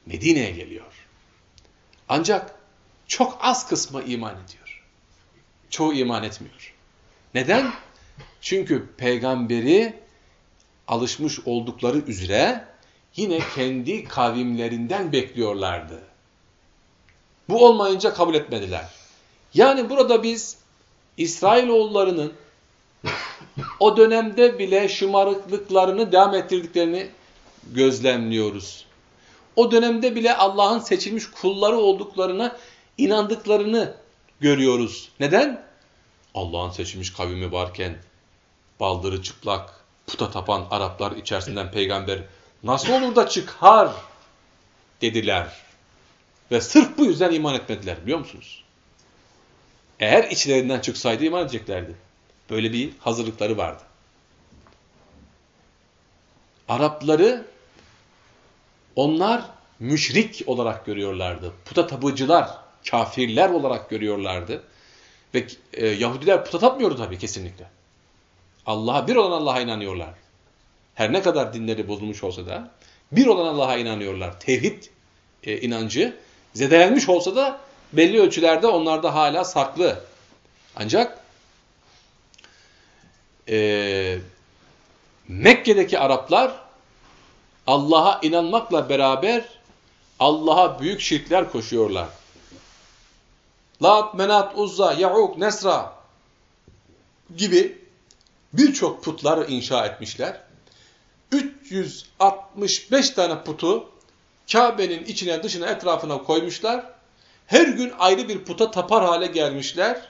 Medine'ye geliyor. Ancak çok az kısmı iman ediyor. Çoğu iman etmiyor. Neden? Çünkü peygamberi alışmış oldukları üzere yine kendi kavimlerinden bekliyorlardı. Bu olmayınca kabul etmediler. Yani burada biz İsrailoğullarının o dönemde bile şımarıklıklarını devam ettirdiklerini gözlemliyoruz. O dönemde bile Allah'ın seçilmiş kulları olduklarına inandıklarını görüyoruz. Neden? Allah'ın seçilmiş kavimi varken baldırı çıplak, puta tapan Araplar içerisinden peygamber nasıl olur da çıkar dediler. Ve sırf bu yüzden iman etmediler biliyor musunuz? Eğer içlerinden çıksaydı iman edeceklerdi. Böyle bir hazırlıkları vardı. Arapları onlar müşrik olarak görüyorlardı. Puta tapıcılar, kafirler olarak görüyorlardı. Ve e, Yahudiler puta tapmıyordu tabii kesinlikle. Allah'a bir olan Allah'a inanıyorlar. Her ne kadar dinleri bozulmuş olsa da bir olan Allah'a inanıyorlar. Tevhid e, inancı zedelenmiş olsa da belli ölçülerde onlarda hala saklı. Ancak e, Mekke'deki Araplar Allah'a inanmakla beraber Allah'a büyük şirkler koşuyorlar. Lat, Menat, Uzza, Ya'uk, Nesra gibi birçok putlar inşa etmişler. 365 tane putu Kabe'nin içine dışına etrafına koymuşlar. Her gün ayrı bir puta tapar hale gelmişler.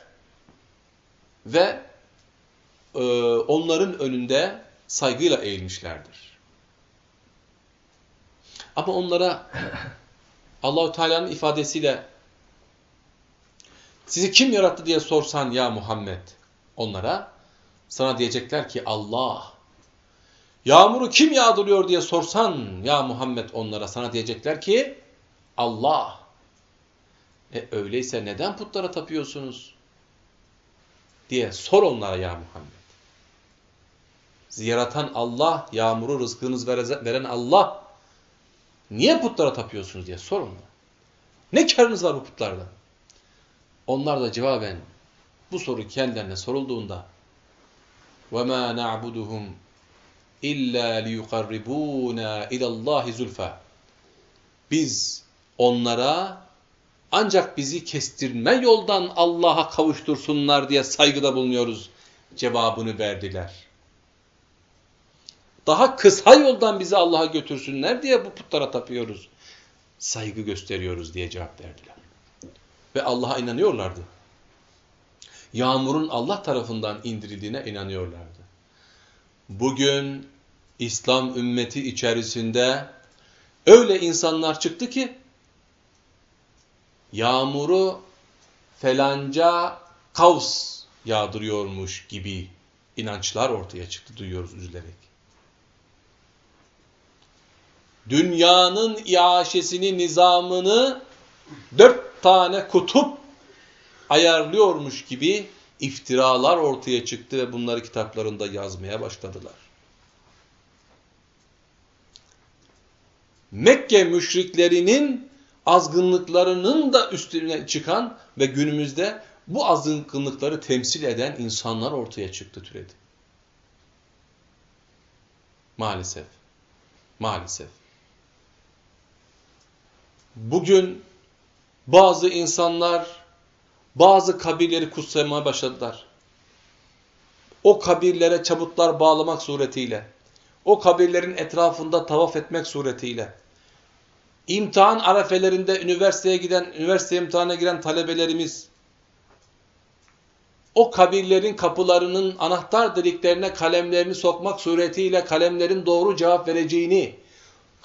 Ve e, onların önünde saygıyla eğilmişlerdir. Ama onlara Allahu Teala'nın ifadesiyle sizi kim yarattı diye sorsan ya Muhammed onlara sana diyecekler ki Allah. Yağmuru kim yağdırıyor diye sorsan ya Muhammed onlara sana diyecekler ki Allah. E öyleyse neden putlara tapıyorsunuz? diye sor onlara ya Muhammed. Yaratan Allah, yağmuru rızkınız veren Allah. Niye putlara tapıyorsunuz diye sor onlara. Ne karınız var bu putlardan? Onlar da cevaben bu soru kendilerine sorulduğunda وَمَا نَعْبُدُهُمْ اِلَّا لِيُقَرِّبُونَا اِلَى اللّٰهِ زُلْفَى Biz onlara ancak bizi kestirme yoldan Allah'a kavuştursunlar diye saygıda bulunuyoruz cevabını verdiler. Daha kısa yoldan bizi Allah'a götürsünler diye bu putlara tapıyoruz. Saygı gösteriyoruz diye cevap verdiler. Ve Allah'a inanıyorlardı. Yağmurun Allah tarafından indirildiğine inanıyorlardı. Bugün İslam ümmeti içerisinde öyle insanlar çıktı ki yağmuru felanca kavs yağdırıyormuş gibi inançlar ortaya çıktı duyuyoruz üzülerek. Dünyanın iaşesini, nizamını dört tane kutup ayarlıyormuş gibi iftiralar ortaya çıktı ve bunları kitaplarında yazmaya başladılar. Mekke müşriklerinin azgınlıklarının da üstüne çıkan ve günümüzde bu azgınlıkları temsil eden insanlar ortaya çıktı türedi. Maalesef. Maalesef. Bugün bazı insanlar bazı kabirleri kutsamaya başladılar. O kabirlere çabutlar bağlamak suretiyle, o kabirlerin etrafında tavaf etmek suretiyle, imtihan arefelerinde üniversiteye giden, üniversite imtihanına giren talebelerimiz, o kabirlerin kapılarının anahtar deliklerine kalemlerini sokmak suretiyle kalemlerin doğru cevap vereceğini,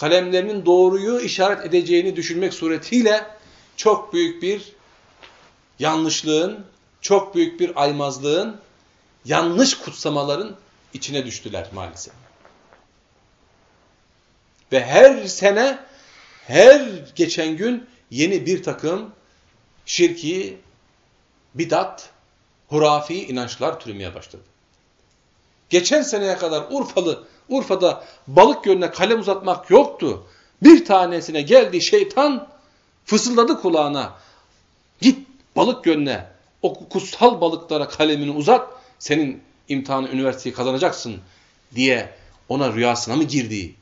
kalemlerinin doğruyu işaret edeceğini düşünmek suretiyle çok büyük bir yanlışlığın, çok büyük bir aymazlığın, yanlış kutsamaların içine düştüler maalesef. Ve her sene, her geçen gün yeni bir takım şirki, bidat, hurafi inançlar türemeye başladı. Geçen seneye kadar Urfalı, Urfa'da balık gölüne kalem uzatmak yoktu. Bir tanesine geldi şeytan fısıldadı kulağına. Git balık gölüne o kutsal balıklara kalemini uzat. Senin imtihanı üniversiteyi kazanacaksın diye ona rüyasına mı girdi?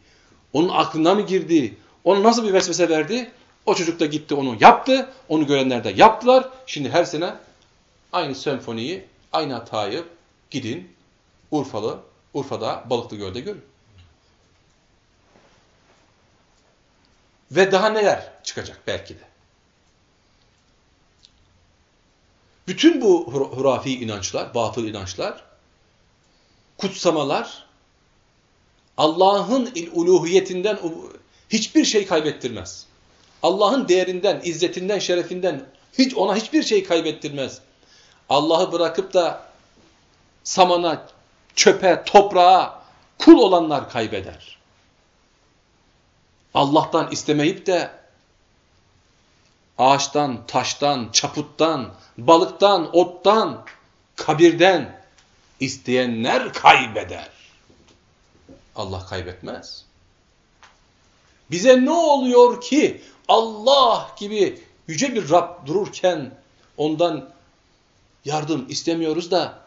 Onun aklına mı girdi? Ona nasıl bir vesvese verdi? O çocuk da gitti onu yaptı. Onu görenler de yaptılar. Şimdi her sene aynı senfoniyi, aynı hatayı gidin Urfalı, Urfa'da Balıklı Göl'de görün. Ve daha neler çıkacak belki de. Bütün bu hurafi inançlar, batıl inançlar, kutsamalar Allah'ın uluhiyetinden hiçbir şey kaybettirmez. Allah'ın değerinden, izzetinden, şerefinden hiç ona hiçbir şey kaybettirmez. Allah'ı bırakıp da samana, çöpe, toprağa kul olanlar kaybeder. Allah'tan istemeyip de ağaçtan, taştan, çaputtan, balıktan, ottan, kabirden isteyenler kaybeder. Allah kaybetmez. Bize ne oluyor ki Allah gibi yüce bir Rab dururken ondan yardım istemiyoruz da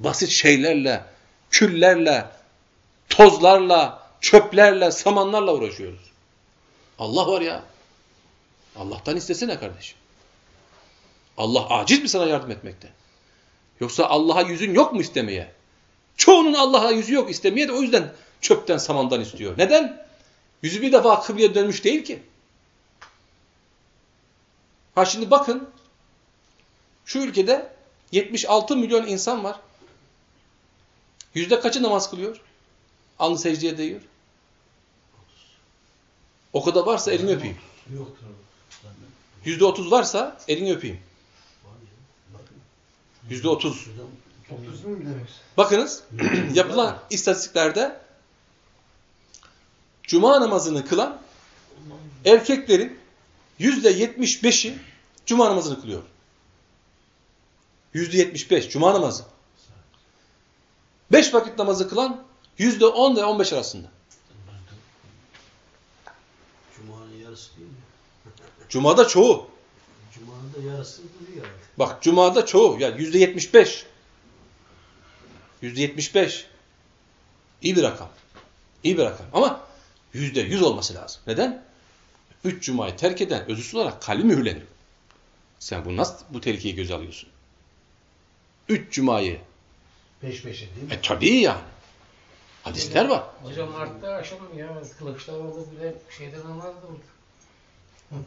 basit şeylerle, küllerle, tozlarla, çöplerle, samanlarla uğraşıyoruz. Allah var ya. Allah'tan istesene kardeşim. Allah aciz mi sana yardım etmekte? Yoksa Allah'a yüzün yok mu istemeye? Çoğunun Allah'a yüzü yok istemeye de o yüzden çöpten samandan istiyor. Neden? Yüzü bir defa kıbleye dönmüş değil ki. Ha şimdi bakın şu ülkede 76 milyon insan var. Yüzde kaçı namaz kılıyor? Alnı secdeye değiyor. O kadar varsa elini öpeyim. Yüzde otuz varsa elini öpeyim. Yüzde otuz. Bakınız *clears throat* yapılan istatistiklerde cuma namazını kılan erkeklerin yüzde yetmiş beşi cuma namazını kılıyor. Yüzde yetmiş beş. Cuma namazı. Beş vakit namazı kılan yüzde on ve on beş arasında. Cuma'nın yarısı değil mi? *laughs* Cuma'da çoğu. Cuma'nın da yarısı duruyor herhalde. Bak Cuma'da çoğu. Yani yüzde yetmiş beş. Yüzde yetmiş beş. İyi bir rakam. İyi bir rakam. Ama yüzde yüz olması lazım. Neden? Üç Cuma'yı terk eden özüsüz olarak kalbi mühürlenir. Sen bu nasıl bu tehlikeyi göze alıyorsun? Üç Cuma'yı. Peş peşe değil mi? E tabii yani. Hadisler var. Hocam Mart'ta aşamam ya. Kılıçdaroğlu bile şeyden anlardı orada.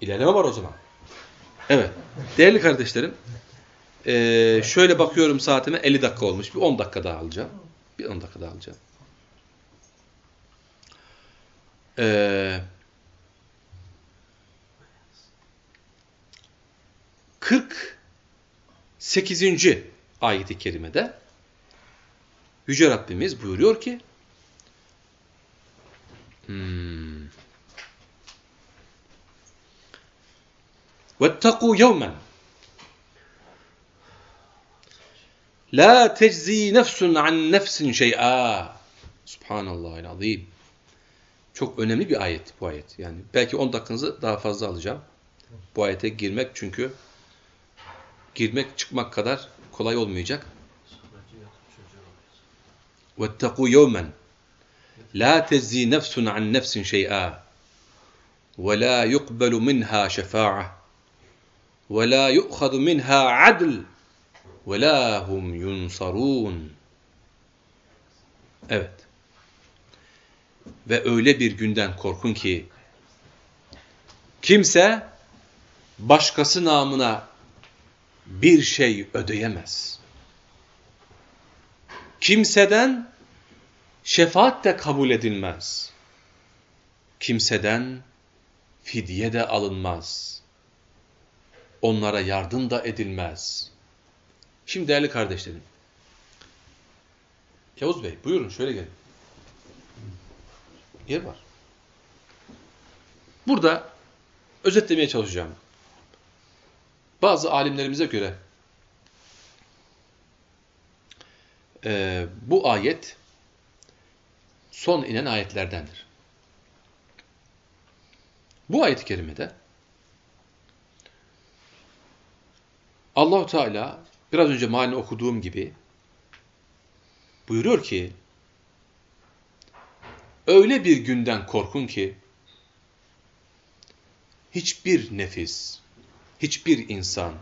İlerleme var o zaman. Evet. Değerli kardeşlerim. eee, şöyle bakıyorum saatime 50 dakika olmuş. Bir 10 dakika daha alacağım. Bir 10 dakika daha alacağım. Eee 48 ayeti kerimede Yüce Rabbimiz buyuruyor ki hmm, وَاتَّقُوا يَوْمًا لَا تَجْزِي نَفْسٌ عَنْ نَفْسٍ شَيْئًا Subhanallahil azim. Çok önemli bir ayet bu ayet. Yani belki 10 dakikanızı daha fazla alacağım. Bu ayete girmek çünkü girmek çıkmak kadar kolay olmayacak. Sonraki yatıp çocuğa وَاتَّقُوا يَوْمًا لَا تَجْزِي نَفْسٌ عَنْ نَفْسٍ شَيْئًا وَلَا يُقْبَلُ مِنْهَا شَفَاعَةٌ وَلَا يُؤْخَذُ مِنْهَا عَدْلٌ وَلَا هُمْ يُنْصَرُونَ Evet. Ve öyle bir günden korkun ki kimse başkası namına bir şey ödeyemez. Kimseden şefaat de kabul edilmez. Kimseden fidye de alınmaz. Onlara yardım da edilmez. Şimdi değerli kardeşlerim. Yavuz Bey buyurun şöyle gelin. Yer var. Burada özetlemeye çalışacağım. Bazı alimlerimize göre e, bu ayet son inen ayetlerdendir. Bu ayet-i kerimede Allahu Teala biraz önce malini okuduğum gibi buyuruyor ki öyle bir günden korkun ki hiçbir nefis, hiçbir insan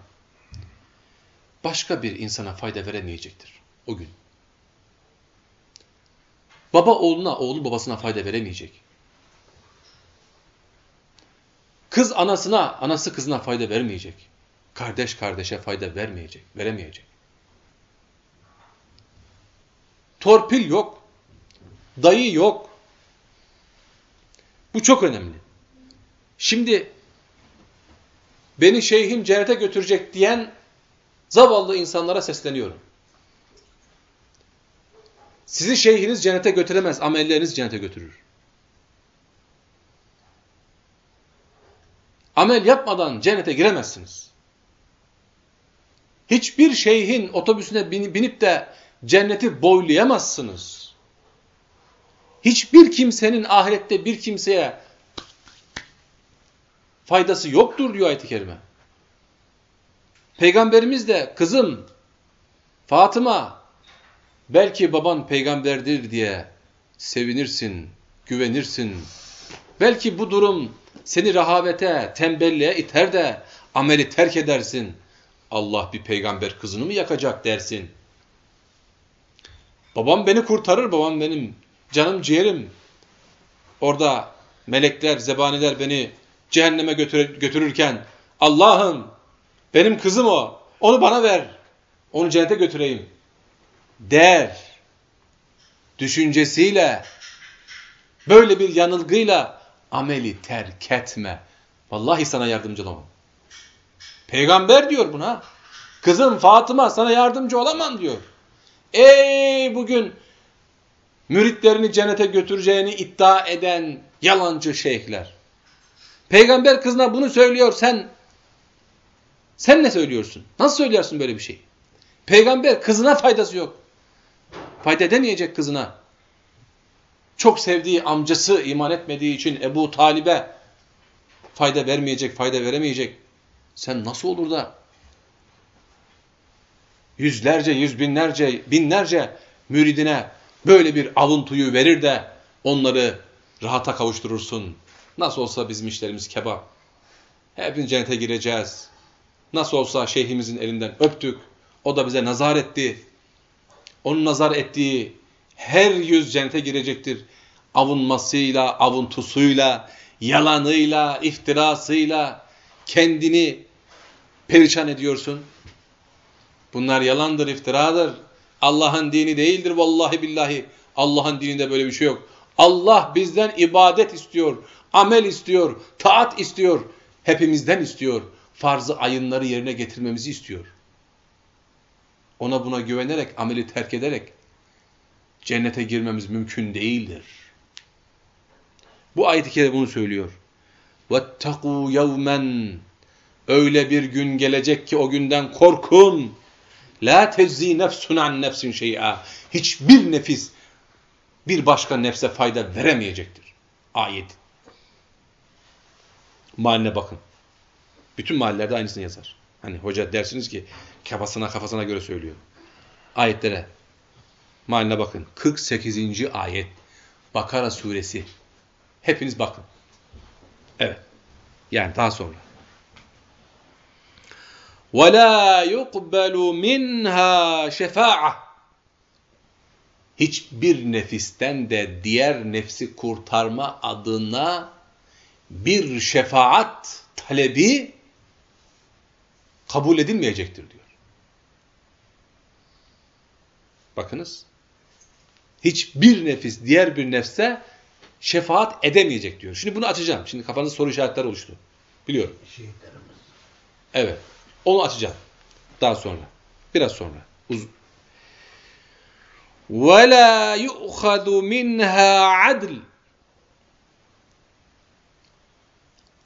başka bir insana fayda veremeyecektir o gün. Baba oğluna, oğlu babasına fayda veremeyecek. Kız anasına, anası kızına fayda vermeyecek. Kardeş kardeşe fayda vermeyecek, veremeyecek. Torpil yok. Dayı yok. Bu çok önemli. Şimdi beni şeyhim cennete götürecek diyen zavallı insanlara sesleniyorum. Sizi şeyhiniz cennete götüremez, amelleriniz cennete götürür. Amel yapmadan cennete giremezsiniz. Hiçbir şeyhin otobüsüne binip de cenneti boylayamazsınız. Hiçbir kimsenin ahirette bir kimseye faydası yoktur diyor ayet-i kerime. Peygamberimiz de kızım Fatıma belki baban peygamberdir diye sevinirsin, güvenirsin. Belki bu durum seni rahavete, tembelliğe iter de ameli terk edersin. Allah bir peygamber kızını mı yakacak dersin. Babam beni kurtarır, babam benim canım ciğerim. Orada melekler, zebaniler beni cehenneme götür götürürken Allah'ım benim kızım o, onu bana ver, onu cennete götüreyim der. Düşüncesiyle, böyle bir yanılgıyla ameli terk etme. Vallahi sana yardımcı olamam. Peygamber diyor buna. Kızım Fatıma sana yardımcı olamam diyor. Ey bugün müritlerini cennete götüreceğini iddia eden yalancı şeyhler. Peygamber kızına bunu söylüyor sen Sen ne söylüyorsun? Nasıl söylersin böyle bir şey? Peygamber kızına faydası yok. Fayda edemeyecek kızına. Çok sevdiği amcası iman etmediği için Ebu Talib'e fayda vermeyecek, fayda veremeyecek. Sen nasıl olur da yüzlerce, yüz binlerce, binlerce müridine böyle bir avuntuyu verir de onları rahata kavuşturursun. Nasıl olsa bizim işlerimiz kebap. Hepimiz cennete gireceğiz. Nasıl olsa şeyhimizin elinden öptük. O da bize nazar etti. Onun nazar ettiği her yüz cennete girecektir. Avunmasıyla, avuntusuyla, yalanıyla, iftirasıyla kendini perişan ediyorsun. Bunlar yalandır, iftiradır. Allah'ın dini değildir vallahi billahi. Allah'ın dininde böyle bir şey yok. Allah bizden ibadet istiyor, amel istiyor, taat istiyor. Hepimizden istiyor. Farzı ayınları yerine getirmemizi istiyor. Ona buna güvenerek, ameli terk ederek cennete girmemiz mümkün değildir. Bu ayet-i kerime bunu söylüyor. وَاتَّقُوا يَوْمًا Öyle bir gün gelecek ki o günden korkun. La tezzi nefsun an nefsin şey'a. Hiçbir nefis bir başka nefse fayda veremeyecektir. Ayet. Mahalle bakın. Bütün mahallelerde aynısını yazar. Hani hoca dersiniz ki kafasına kafasına göre söylüyor. Ayetlere. Mahalle bakın. 48. ayet. Bakara suresi. Hepiniz bakın. Evet. Yani daha sonra. وَلَا يُقْبَلُ مِنْهَا شَفَاعَةً Hiçbir nefisten de diğer nefsi kurtarma adına bir şefaat talebi kabul edilmeyecektir diyor. Bakınız. Hiçbir nefis diğer bir nefse şefaat edemeyecek diyor. Şimdi bunu açacağım. Şimdi kafanızda soru işaretleri oluştu. Biliyorum. Şehitlerimiz. Evet. Onu açacağım. Daha sonra. Biraz sonra. Uz وَلَا يُؤْخَذُ مِنْهَا عَدْلٍ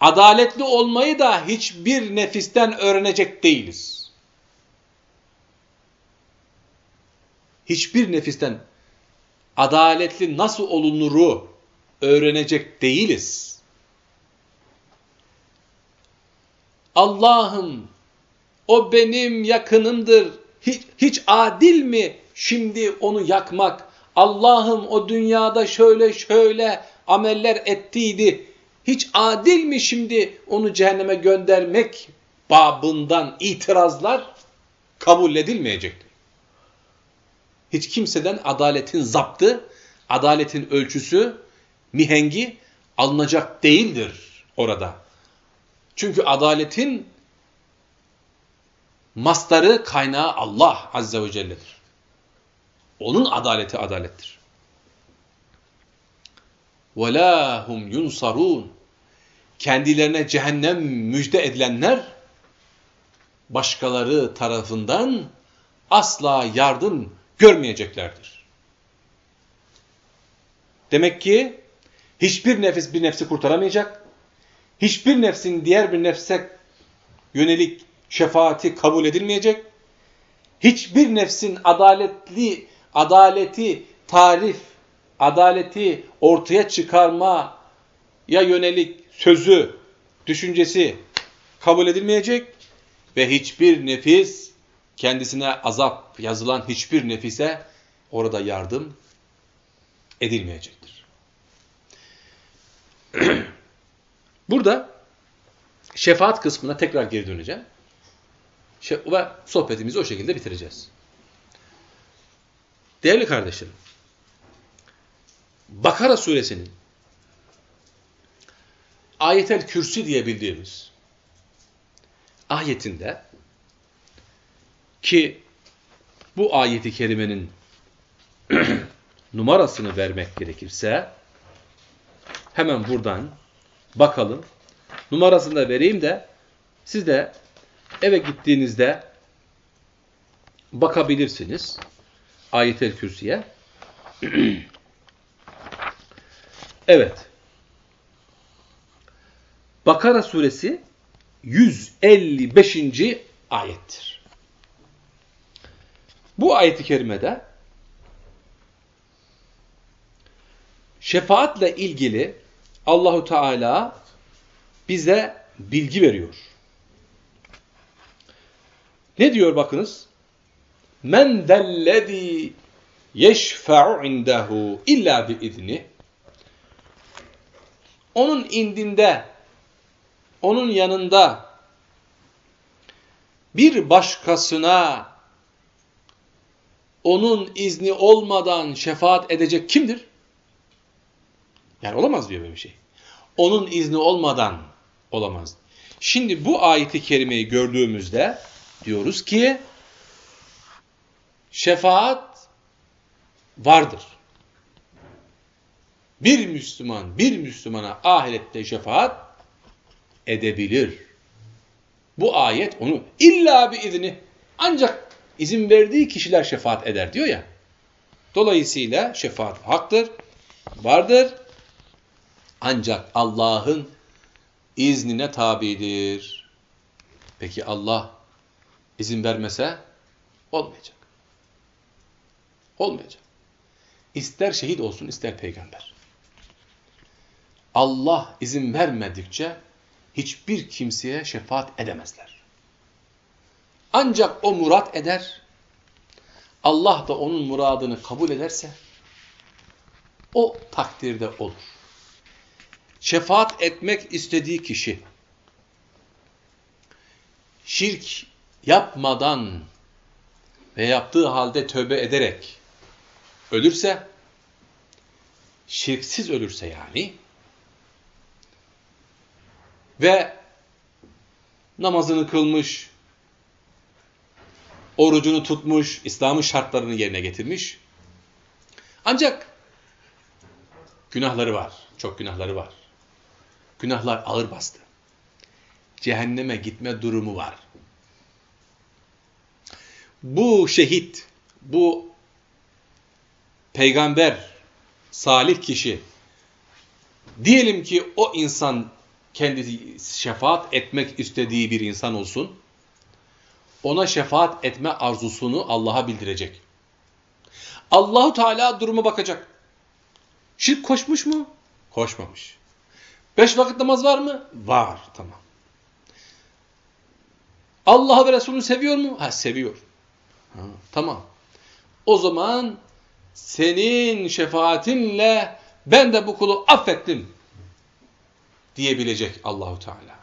Adaletli olmayı da hiçbir nefisten öğrenecek değiliz. Hiçbir nefisten adaletli nasıl olunuru öğrenecek değiliz. Allah'ım o benim yakınımdır. Hiç, hiç adil mi şimdi onu yakmak? Allah'ım o dünyada şöyle şöyle ameller ettiydi Hiç adil mi şimdi onu cehenneme göndermek babından itirazlar kabul edilmeyecektir. Hiç kimseden adaletin zaptı, adaletin ölçüsü, mihengi alınacak değildir orada. Çünkü adaletin mastarı, kaynağı Allah Azze ve Celle'dir. Onun adaleti adalettir. وَلَا هُمْ يُنْصَرُونَ Kendilerine cehennem müjde edilenler başkaları tarafından asla yardım görmeyeceklerdir. Demek ki hiçbir nefis bir nefsi kurtaramayacak, hiçbir nefsin diğer bir nefse yönelik şefaati kabul edilmeyecek, hiçbir nefsin adaletli adaleti tarif, adaleti ortaya çıkarma ya yönelik sözü, düşüncesi kabul edilmeyecek ve hiçbir nefis kendisine azap yazılan hiçbir nefise orada yardım edilmeyecektir. *clears throat* Burada şefaat kısmına tekrar geri döneceğim. Ve sohbetimizi o şekilde bitireceğiz. Değerli kardeşlerim, Bakara suresinin ayetel kürsi diye bildiğimiz ayetinde ki bu ayeti kerimenin *clears throat* numarasını vermek gerekirse hemen buradan bakalım. Numarasını da vereyim de siz de eve gittiğinizde bakabilirsiniz. Ayet-el Kürsi'ye. *clears throat* evet. Bakara suresi 155. ayettir. Bu ayeti kerimede şefaatle ilgili Allahu Teala bize bilgi veriyor. Ne diyor bakınız? Men dellezî yeşfe'u indehu illa bi izni. Onun indinde, onun yanında bir başkasına onun izni olmadan şefaat edecek kimdir? Yani olamaz diyor böyle bir şey. Onun izni olmadan olamaz. Şimdi bu ayeti kerimeyi gördüğümüzde diyoruz ki şefaat vardır. Bir Müslüman bir Müslümana ahirette şefaat edebilir. Bu ayet onu illa bir izni ancak izin verdiği kişiler şefaat eder diyor ya. Dolayısıyla şefaat haktır, vardır. Ancak Allah'ın iznine tabidir. Peki Allah izin vermese olmayacak. Olmayacak. İster şehit olsun ister peygamber. Allah izin vermedikçe hiçbir kimseye şefaat edemezler. Ancak o murat eder, Allah da onun muradını kabul ederse o takdirde olur. Şefaat etmek istediği kişi şirk yapmadan ve yaptığı halde tövbe ederek ölürse, şirksiz ölürse yani ve namazını kılmış, orucunu tutmuş, İslam'ın şartlarını yerine getirmiş. Ancak günahları var, çok günahları var. Günahlar ağır bastı. Cehenneme gitme durumu var. Bu şehit, bu peygamber, salih kişi, diyelim ki o insan kendisi şefaat etmek istediği bir insan olsun, ona şefaat etme arzusunu Allah'a bildirecek. Allahu Teala duruma bakacak. Şirk koşmuş mu? Koşmamış. Beş vakit namaz var mı? Var. Tamam. Allah'ı ve Resulü seviyor mu? Ha seviyor. Ha, tamam. O zaman senin şefaatinle ben de bu kulu affettim diyebilecek Allahu Teala.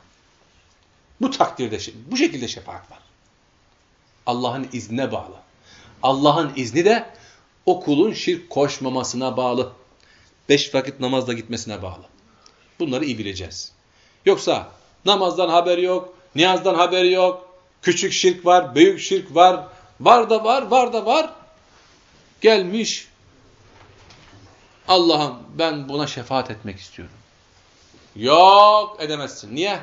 Bu takdirde bu şekilde şefaat var. Allah'ın iznine bağlı. Allah'ın izni de o kulun şirk koşmamasına bağlı. Beş vakit namazda gitmesine bağlı. Bunları iyi bileceğiz. Yoksa namazdan haberi yok, niyazdan haberi yok, küçük şirk var, büyük şirk var, var da var, var da var. Gelmiş, Allah'ım ben buna şefaat etmek istiyorum. Yok edemezsin. Niye?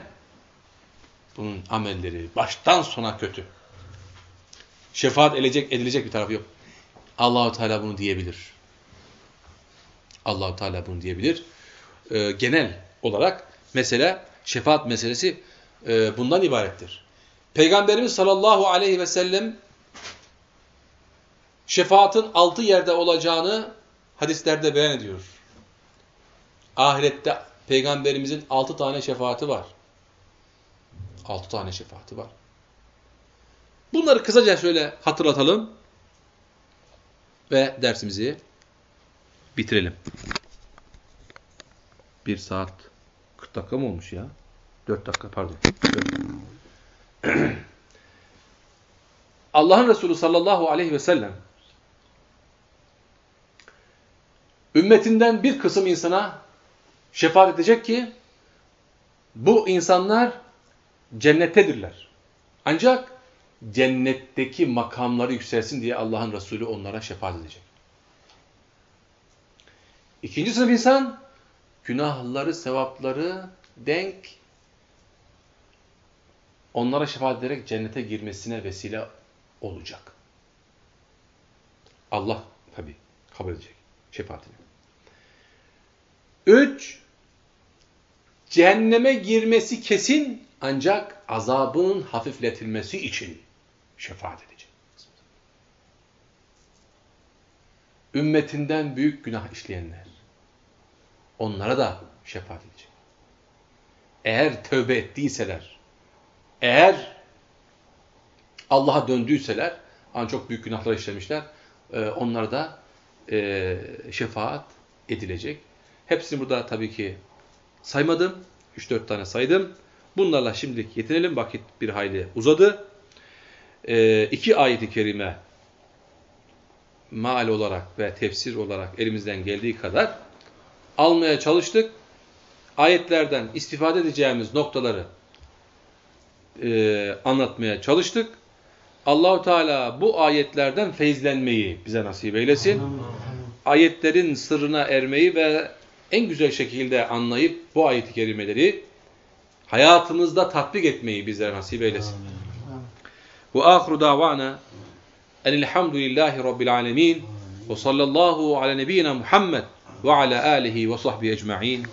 Bunun amelleri baştan sona kötü. Şefaat edilecek, edilecek bir tarafı yok. Allahu Teala bunu diyebilir. Allahu Teala bunu diyebilir. Ee, genel olarak mesela şefaat meselesi e, bundan ibarettir. Peygamberimiz sallallahu aleyhi ve sellem şefaatin altı yerde olacağını hadislerde beyan ediyor. Ahirette Peygamberimizin altı tane şefaati var. Altı tane şefaati var. Bunları kısaca şöyle hatırlatalım ve dersimizi bitirelim. Bir saat 40 dakika mı olmuş ya? 4 dakika pardon. *clears throat* Allah'ın Resulü sallallahu aleyhi ve sellem ümmetinden bir kısım insana şefaat edecek ki bu insanlar cennettedirler. Ancak cennetteki makamları yükselsin diye Allah'ın Resulü onlara şefaat edecek. İkinci sınıf insan günahları, sevapları denk onlara şefaat ederek cennete girmesine vesile olacak. Allah tabi kabul edecek şefaatini. Üç, cehenneme girmesi kesin ancak azabının hafifletilmesi için şefaat edecek. Ümmetinden büyük günah işleyenler onlara da şefaat edecek. Eğer tövbe ettiyseler, eğer Allah'a döndüyseler, ancak çok büyük günahlar işlemişler, e, onlara da e, şefaat edilecek. Hepsini burada tabii ki saymadım. 3-4 tane saydım. Bunlarla şimdilik yetinelim. Vakit bir hayli uzadı. E, iki ayet-i kerime mal olarak ve tefsir olarak elimizden geldiği kadar almaya çalıştık. Ayetlerden istifade edeceğimiz noktaları e, anlatmaya çalıştık. Allahu Teala bu ayetlerden feyizlenmeyi bize nasip eylesin. Ayetlerin sırrına ermeyi ve en güzel şekilde anlayıp bu ayet-i kerimeleri hayatımızda tatbik etmeyi bizlere nasip eylesin. Ve ahru davana enilhamdülillahi rabbil alemin ve sallallahu ala nebiyyina Muhammed ve ala alihi ve sahbihi ecma'in.